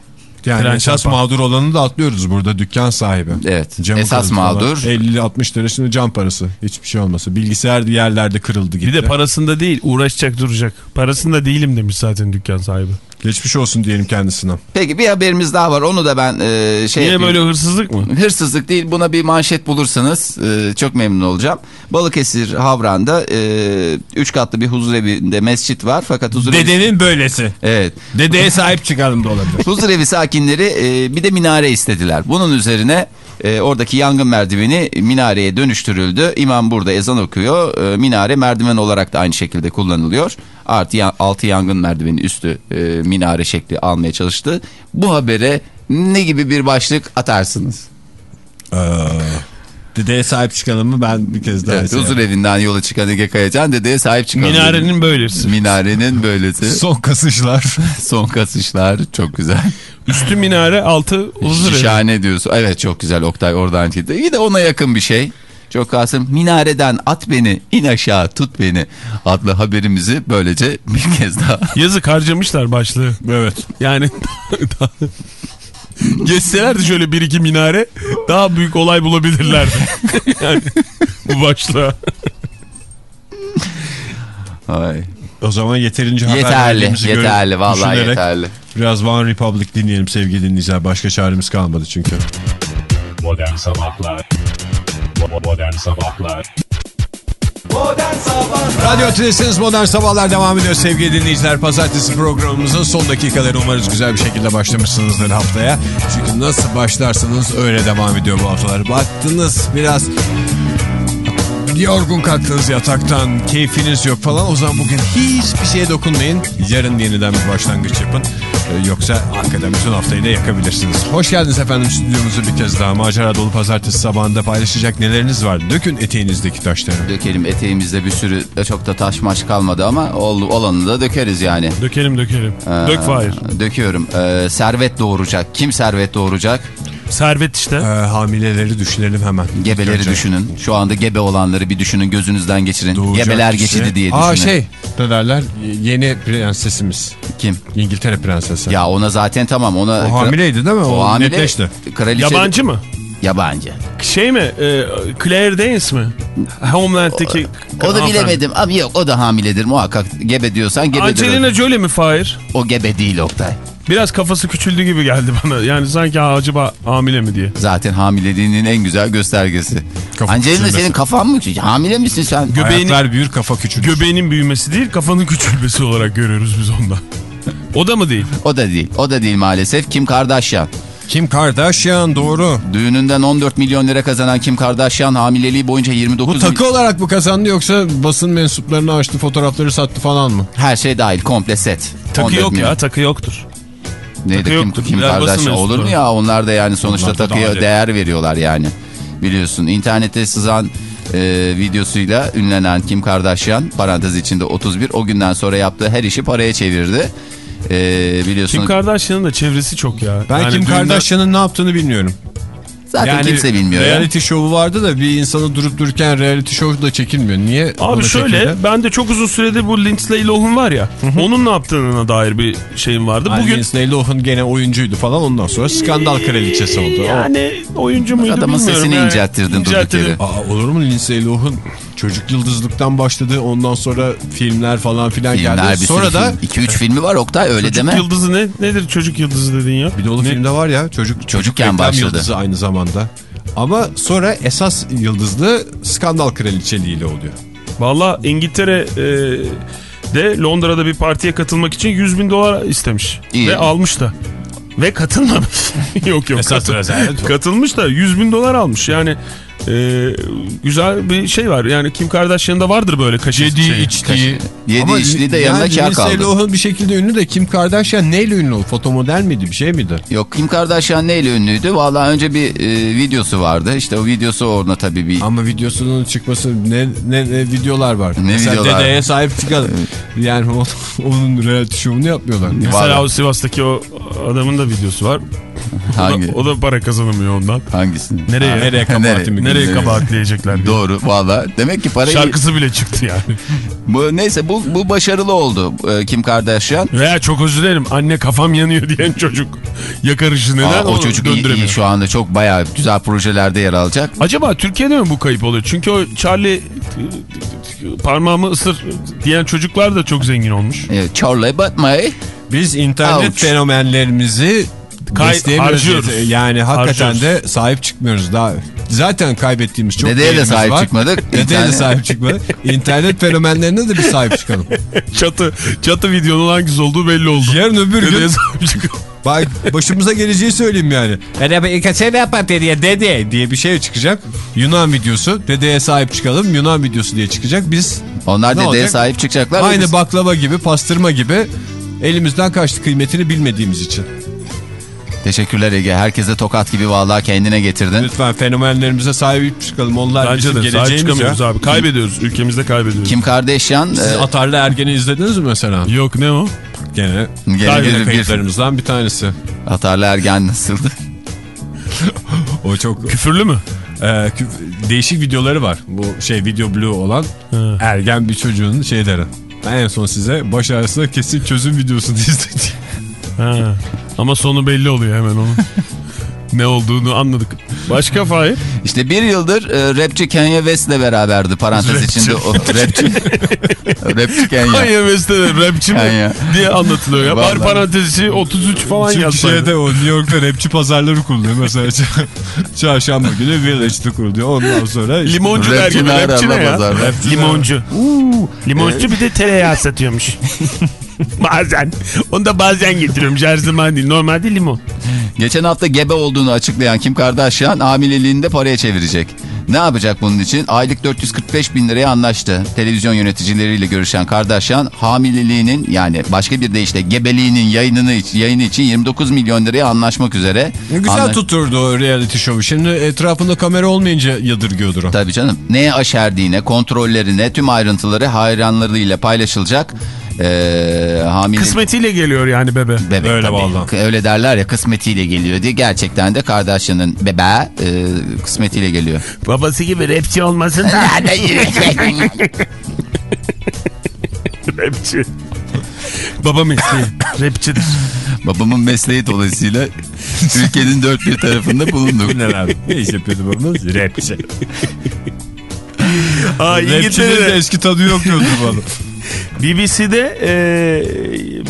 Yani Tren esas mağdur olanı da atlıyoruz burada dükkan sahibi. Evet. Camı Esas mağdur 50-60 lira şimdi cam parası. Hiçbir şey olmasa. Bilgisayar yerlerde kırıldı gitti. Bir de parasında değil uğraşacak duracak. Parasında değilim demiş zaten dükkan sahibi. Geçmiş olsun diyelim kendisine. Peki bir haberimiz daha var. Onu da ben e, şey Yine yapayım. böyle hırsızlık mı? Hırsızlık değil buna bir manşet bulursanız e, çok memnun olacağım. Balıkesir Havran'da 3 katlı bir huzurevinde mescit var fakat huzurevi... Dedenin böylesi. Evet. Dedeye sahip çıkalım da olabilir. (laughs) Huzurevi sakinleri e, bir de minare istediler. Bunun üzerine e, oradaki yangın merdiveni minareye dönüştürüldü. İmam burada ezan okuyor. E, minare merdiven olarak da aynı şekilde kullanılıyor. Artı ya, altı yangın merdiveni üstü e, minare şekli almaya çalıştı. Bu habere ne gibi bir başlık atarsınız? Dedeye sahip çıkalım mı ben bir kez daha Evet, şey huzur evinden yola çıkan Ege Kayacan dedeye sahip çıkalım. Minarenin böylesi. Minarenin böylesi. (laughs) Son kasışlar. (laughs) Son kasışlar çok güzel. Üstü minare altı huzur evi. Şahane diyorsun. Evet çok güzel Oktay oradan çıktı. Bir de ona yakın bir şey. Çok Kasım minareden at beni in aşağı tut beni adlı haberimizi böylece bir kez daha. (laughs) Yazık harcamışlar başlığı. evet. Yani (laughs) geçselerdi şöyle bir iki minare daha büyük olay bulabilirlerdi. (laughs) yani bu başlığa. Ay. O zaman yeterince haber Yeterli verdiğimizi görüp yeterli vallahi yeterli. Biraz One Republic dinleyelim sevgili dinleyiciler. Başka çaremiz kalmadı çünkü. Modern Sabahlar Modern Sabahlar Modern Sabahlar Radyo Tülesi'niz Modern Sabahlar devam ediyor sevgili dinleyiciler. Pazartesi programımızın son dakikaları umarız güzel bir şekilde başlamışsınızdır haftaya. Çünkü nasıl başlarsanız öyle devam ediyor bu haftalar. Baktınız biraz yorgun kalktınız yataktan, keyfiniz yok falan. O zaman bugün hiçbir şeye dokunmayın. Yarın yeniden bir başlangıç yapın. Ee, Yoksa hakikaten bütün haftayı da yakabilirsiniz. Hoş geldiniz efendim stüdyomuza bir kez daha. Macera dolu pazartesi sabahında paylaşacak neleriniz var? Dökün eteğinizdeki taşları. Dökelim eteğimizde bir sürü çok da taş maş kalmadı ama ol, olanı da dökeriz yani. Dökelim dökelim. Ee, Dök Fahir. Döküyorum. Ee, servet doğuracak. Kim servet doğuracak? Servet işte. Ee, hamileleri düşünelim hemen. Gebeleri Önce. düşünün. Şu anda gebe olanları bir düşünün gözünüzden geçirin. Doğacak Gebeler kişi. geçidi diye düşünün. Aa şey ne derler yeni prensesimiz. Kim? İngiltere prensesi. Ya ona zaten tamam ona... o hamileydi değil mi? O, hamile, netleşti. Kraliçe... Yabancı mı? Yabancı. Şey mi? E, Claire Danes mi? Homeland'deki O da hanımefendi. bilemedim ama yok o da hamiledir muhakkak. Gebe diyorsan gebedir. Angelina Jolie mi Fahir? O gebe değil Oktay. Biraz kafası küçüldü gibi geldi (laughs) bana. Yani sanki ha, acaba hamile mi diye. Zaten hamileliğinin en güzel göstergesi. Kafa Angelina küçülmesi. senin kafan mı küçük? Hamile misin sen? Göbeğini- Ayaklar büyür kafa küçülür. Göbeğinin büyümesi değil kafanın küçülmesi olarak görüyoruz biz onda. O da mı değil? O da değil. O da değil maalesef. Kim Kardashian. Kim Kardashian doğru. Düğününden 14 milyon lira kazanan Kim Kardashian hamileliği boyunca 29 Bu takı olarak mı kazandı yoksa basın mensuplarını açtı fotoğrafları sattı falan mı? Her şey dahil komple set. Takı 14 yok milyon. ya takı yoktur. Neydi Takı Kim. Kim Kardashian olur mu ya? Onlar da yani sonuçta Onlar da takıya değer veriyorlar yani. Biliyorsun internette sızan e, videosuyla ünlenen Kim Kardashian parantez içinde 31 o günden sonra yaptığı her işi paraya çevirdi. E, biliyorsun Kim Kardashian'ın da çevresi çok ya. Ben Yani Kim düğünden- Kardashian'ın ne yaptığını bilmiyorum. Zaten kimse bilmiyor. ya. reality şovu vardı da bir insanı durup dururken reality show da çekilmiyor. Niye? Abi şöyle çekildi? ben de çok uzun süredir bu Lindsay Lohan var ya onun ne yaptığına dair bir şeyim vardı. Hani Bugün Lindsay Lohan gene oyuncuydu falan ondan sonra skandal kraliçesi oldu. Yani oyuncu muydu Adamın bilmiyorum. sesini yani. incelttirdin durduk yere. Aa, olur mu Lindsay Lohan çocuk yıldızlıktan başladı ondan sonra filmler falan filan Filmler geldi. bir Sonra da film. 2-3 filmi var Oktay öyle Çocuk deme. yıldızı ne? Nedir çocuk yıldızı dedin ya? bir de onun Ne? filmde var ya çocuk Çocukken reklam başladı. yıldızı aynı zamanda. Ama sonra esas yıldızlı skandal kraliçeliğiyle oluyor. Valla İngiltere e, de Londra'da bir partiye katılmak için 100 bin dolar istemiş. İyi. Ve almış da. Ve katılmamış. (laughs) yok yok. Esas katıl- katılmış da 100 bin dolar almış. Yani e, güzel bir şey var. Yani Kim Kardashian'da vardır böyle kaşı Yediği, şey. içtiği. Yedi Ama içtiği de yanına yani kâr Lindsay kaldı. Lohan bir şekilde ünlü de Kim Kardashian neyle ünlü oldu? Fotomodel miydi bir şey miydi? Yok Kim Kardashian neyle ünlüydü? Valla önce bir e, videosu vardı. İşte o videosu orada tabii bir... Ama videosunun çıkması ne, ne, ne videolar var. Ne Mesela videolar? dedeye sahip çıkalım. Yani onun reality show'unu yapmıyorlar. Mesela Vallahi. o Sivas'taki o adamın da videosu var. O Hangi? da, o da para kazanamıyor ondan. Hangisini? Nereye? Ha, Nereye kabahatimi Nereye kabahatleyecekler diye. Doğru valla. Demek ki parayı... Şarkısı bile çıktı yani. (laughs) Bu, neyse bu, bu başarılı oldu e, Kim Kardashian. Veya çok özür dilerim anne kafam yanıyor diyen çocuk yakarışı neden Aa, o çocuk iyi, iyi şu anda çok bayağı güzel projelerde yer alacak. Acaba Türkiye'de mi bu kayıp oluyor? Çünkü o Charlie parmağımı ısır diyen çocuklar da çok zengin olmuş. Evet, Charlie but my... Biz internet Ouch. fenomenlerimizi Kay- harcıyoruz. Yani hakikaten Harcıyoruz. de sahip çıkmıyoruz. Daha zaten kaybettiğimiz çok Dedeye de sahip var. çıkmadık. (laughs) Dedeye de sahip çıkmadık. İnternet fenomenlerine de bir sahip çıkalım. (laughs) Çatı çatı videonun hangisi olduğu belli oldu. Yarın öbür gün Dedeye sahip çıkın. (laughs) bak başımıza geleceği söyleyeyim yani. Dede diye bir şey çıkacak. Yunan videosu. Dedeye sahip çıkalım. Yunan videosu diye çıkacak. Biz Onlar dedeye olacak? sahip çıkacaklar. aynı biz- baklava gibi, pastırma gibi elimizden kaçtı kıymetini bilmediğimiz için. Teşekkürler Ege. Herkese tokat gibi vallahi kendine getirdin. Lütfen fenomenlerimize sahip çıkalım. Onlar Bence bizim de geleceğimiz çıkamıyoruz ya. abi. Kaybediyoruz. Ülkemizde kaybediyoruz. Kim Kardashian Siz e, Atarlı Ergen'i izlediniz mi mesela? Yok ne o? Gene gene kayıtlarımızdan bir tanesi. Atarlı Ergen nasıldı? O çok Küfürlü mü? e, küf- değişik videoları var. Bu şey video blue olan Ha. ergen bir çocuğun şeyleri. Ben en son size baş ağrısına kesin çözüm videosunu (laughs) izledim. Ha. Ama sonu belli oluyor hemen onun. (laughs) ne olduğunu anladık. Başka Fahir? İşte bir yıldır e, rapçi Kanye West'le beraberdi parantez Rapçi. içinde o rapçi. (laughs) rapçi Kanye. Kanye West'te de rapçi mi Kanye. diye anlatılıyor ya. Var parantezi 33 falan Çünkü yazsaydı. şeyde o New York'ta rapçi pazarları kuruluyor. Mesela çarşamba günü Village'de kuruluyor. Ondan sonra işte- Limoncu der Rapçi gibi. Rapçi ne ya? pazarda? Limoncu. Limoncu bir de tereyağı satıyormuş. (laughs) (laughs) bazen. Onu da bazen getiriyorum. Her zaman değil. Normalde limon. Geçen hafta gebe olduğunu açıklayan Kim Kardashian hamileliğini de paraya çevirecek. Ne yapacak bunun için? Aylık 445 bin liraya anlaştı. Televizyon yöneticileriyle görüşen Kardashian hamileliğinin yani başka bir deyişle gebeliğinin yayınını yayını için 29 milyon liraya anlaşmak üzere. Güzel Anla- tutturdu o reality show'u. Şimdi etrafında kamera olmayınca yadırgıyordur o. Tabii canım. Neye aşerdiğine, kontrollerine, tüm ayrıntıları hayranlarıyla paylaşılacak. Ee, hamile... Kısmetiyle geliyor yani bebe. Bebek Öyle tabii. vallahi. Öyle derler ya kısmetiyle geliyor diye. Gerçekten de Kardashian'ın bebeği e, kısmetiyle geliyor. Babası gibi rapçi olmasın da. (laughs) rapçi. Baba mesleği. Rapçidir. Babamın mesleği dolayısıyla ülkenin dört bir tarafında bulunduk. Neler? Ne iş yapıyordu babamız? Rapçi. (laughs) Aa, Rapçinin de eski tadı yok diyordu bana. BBC'de e,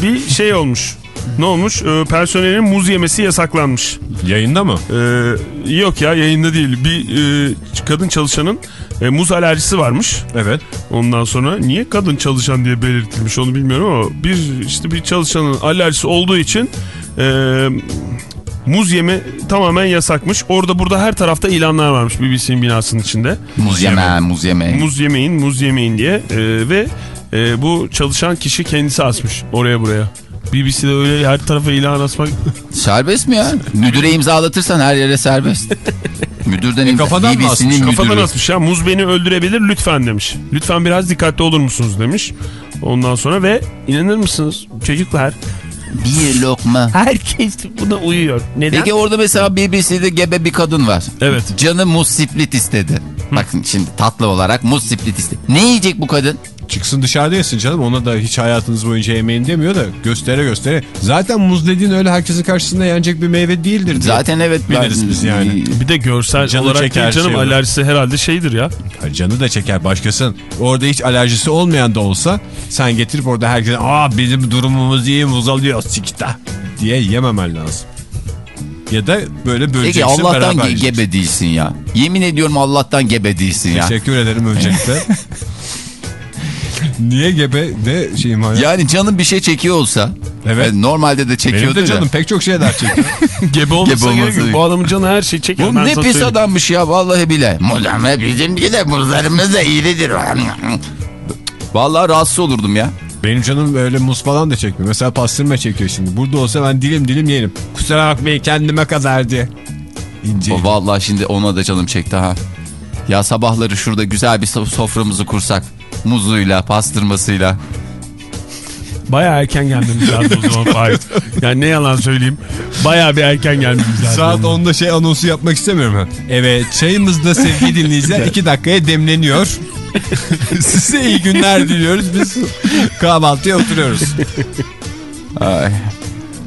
bir şey olmuş. Ne olmuş? E, personelin muz yemesi yasaklanmış. Yayında mı? E, yok ya yayında değil. Bir e, kadın çalışanın e, muz alerjisi varmış. Evet. Ondan sonra niye kadın çalışan diye belirtilmiş onu bilmiyorum ama bir işte bir çalışanın alerjisi olduğu için e, muz yeme tamamen yasakmış. Orada burada her tarafta ilanlar varmış BBC'nin binasının içinde. Muz yeme, muz yeme. Muz yemeyin, muz yemeyin diye E, ve e, bu çalışan kişi kendisi asmış oraya buraya. BBC'de öyle her tarafa ilan asmak (laughs) Serbest mi ya? Müdüre imzalatırsan her yere serbest. Müdürden imza. kafadan mı asmış? müdürü. kafadan asmış ya muz beni öldürebilir lütfen demiş. Lütfen biraz dikkatli olur musunuz demiş. Ondan sonra ve inanır mısınız çocuklar Bir lokma. Herkes buna uyuyor. Neden? Peki orada mesela BBC'de gebe bir kadın var. Evet. Canı muz split istedi. Bakın şimdi tatlı olarak muz split istedi. Ne yiyecek bu kadın? Çıksın dışarıda yesin canım. Ona da hiç hayatınız boyunca yemeyin demiyor da göstere göstere. Zaten muz dediğin öyle herkesin karşısında yenecek bir meyve değildir diye. Zaten evet. Biliriz ben- biz yani. Bir de görsel Canı olarak çeker canım şey alerjisi herhalde şeydir ya. Hayır, Canı da çeker başkasının. Orada hiç alerjisi olmayan da olsa sen getirip orada herkese aa bizim durumumuz iyi muz alıyor sikta diye yememen lazım. Ya da böyle böleceksin Peki Allah'tan beraber ge- gebe değilsin ya. Yemin ediyorum Allah'tan gebe değilsin ya. Teşekkür ederim öncelikle. (laughs) Niye gebe de şeyim hani. Yani canın bir şey çekiyor olsa. Evet. e, Normalde de Benim çekiyordur de ya. canım pek çok şeyler çekiyor. (laughs) Gebe olmasa Gebe olmasa gerek. Bu adamın canı her şeyi çekiyor. Bu ne pis söyleyeyim. adammış ya vallahi bile. Muzame bizimki de muzlarımız da iyidir. Vallahi rahatsız olurdum ya. Benim canım böyle muz falan da çekmiyor. Mesela pastırma çekiyor şimdi. Burada olsa ben dilim dilim yerim. Kusura bakmayın kendime kadar diye. İnce. O vallahi şimdi ona da canım çekti ha. Ya sabahları şurada güzel bir so- soframızı kursak. Muzuyla, pastırmasıyla. Bayağı erken gelmemiz lazım o zaman Fahir. Yani ne yalan söyleyeyim. Bayağı bir erken gelmemiz lazım. Saat 10'da şey anonsu yapmak istemiyorum ha. Evet çayımız da sevgili dinleyiciler 2 dakikaya demleniyor. (laughs) Size iyi günler diliyoruz. Biz kahvaltıya oturuyoruz. Ay.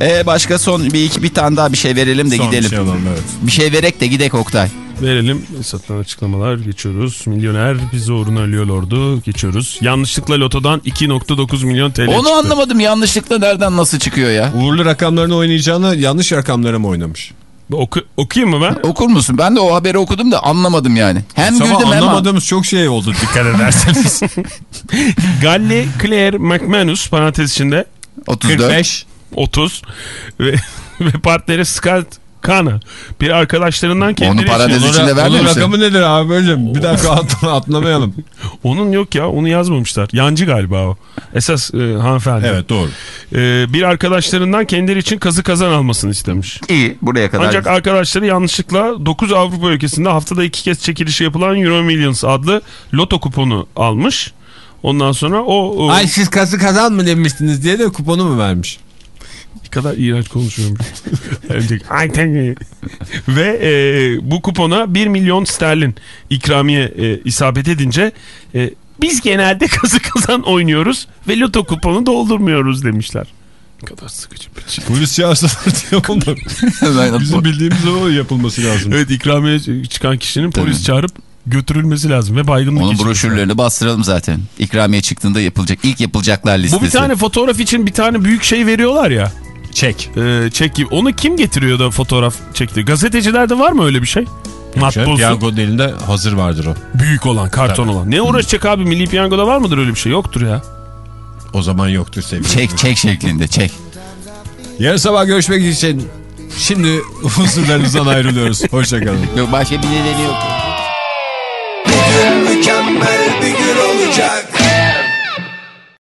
E başka son bir iki bir tane daha bir şey verelim de Son gidelim. şey alalım, evet. Bir şey verek de gidek Oktay. Verelim. Satılan açıklamalar geçiyoruz. Milyoner bizi uğruna ölüyorlardı. Geçiyoruz. Yanlışlıkla lotodan 2.9 milyon TL Onu çıktı. anlamadım yanlışlıkla nereden nasıl çıkıyor ya? Uğurlu rakamlarını oynayacağına yanlış rakamlara mı oynamış? Oku, okuyayım mı ben? Okur musun? Ben de o haberi okudum da anlamadım yani. Hem Sabah güldüm hem anlamadığımız çok şey oldu dikkat ederseniz. (laughs) Galle Claire McManus parantez içinde 34. 45. 30 ve, (laughs) ve partneri Scott Kana bir arkadaşlarından kendileri parantez için- içinde Onun vermemişler. rakamı nedir abi böyle? Bir dakika atla- atlamayalım. (laughs) Onun yok ya onu yazmamışlar. Yancı galiba o. Esas e, hanımefendi. Evet doğru. E, bir arkadaşlarından kendileri için kazı kazan almasını istemiş. İyi buraya kadar. Ancak arkadaşları yanlışlıkla 9 Avrupa ülkesinde haftada iki kez çekilişi yapılan Euro Millions adlı loto kuponu almış. Ondan sonra o, o Ay siz kazı kazan mı demiştiniz diye de kuponu mu vermiş? Ne kadar iğrenç konuşuyormuş. (laughs) Ve e, bu kupona 1 milyon sterlin ikramiye e, isabet edince e, biz genelde (laughs) kazı kazan oynuyoruz ve loto kuponu doldurmuyoruz demişler. Ne kadar sıkıcı bir şey. Polis çağırsalar diye onlar. Bizim bildiğimiz o yapılması lazım. Evet ikramiye çıkan kişinin polis çağırıp götürülmesi lazım ve baygınlık Onun broşürlerini bastıralım zaten. İkramiye çıktığında yapılacak. ilk yapılacaklar listesi. Bu bir tane fotoğraf için bir tane büyük şey veriyorlar ya. Çek. E, çek gibi. Onu kim getiriyor da fotoğraf çekti? Gazetecilerde var mı öyle bir şey? Matbusu. Piyango elinde hazır vardır o. Büyük olan, karton olan. Ne uğraşacak abi? Milli Piyango'da var mıdır öyle bir şey? Yoktur ya. O zaman yoktur sevgili. Çek çek şeklinde çek. Yarın sabah görüşmek için şimdi (laughs) huzurlarınızdan ayrılıyoruz. Hoşçakalın. Yok başka bir nedeni yok. Chuck.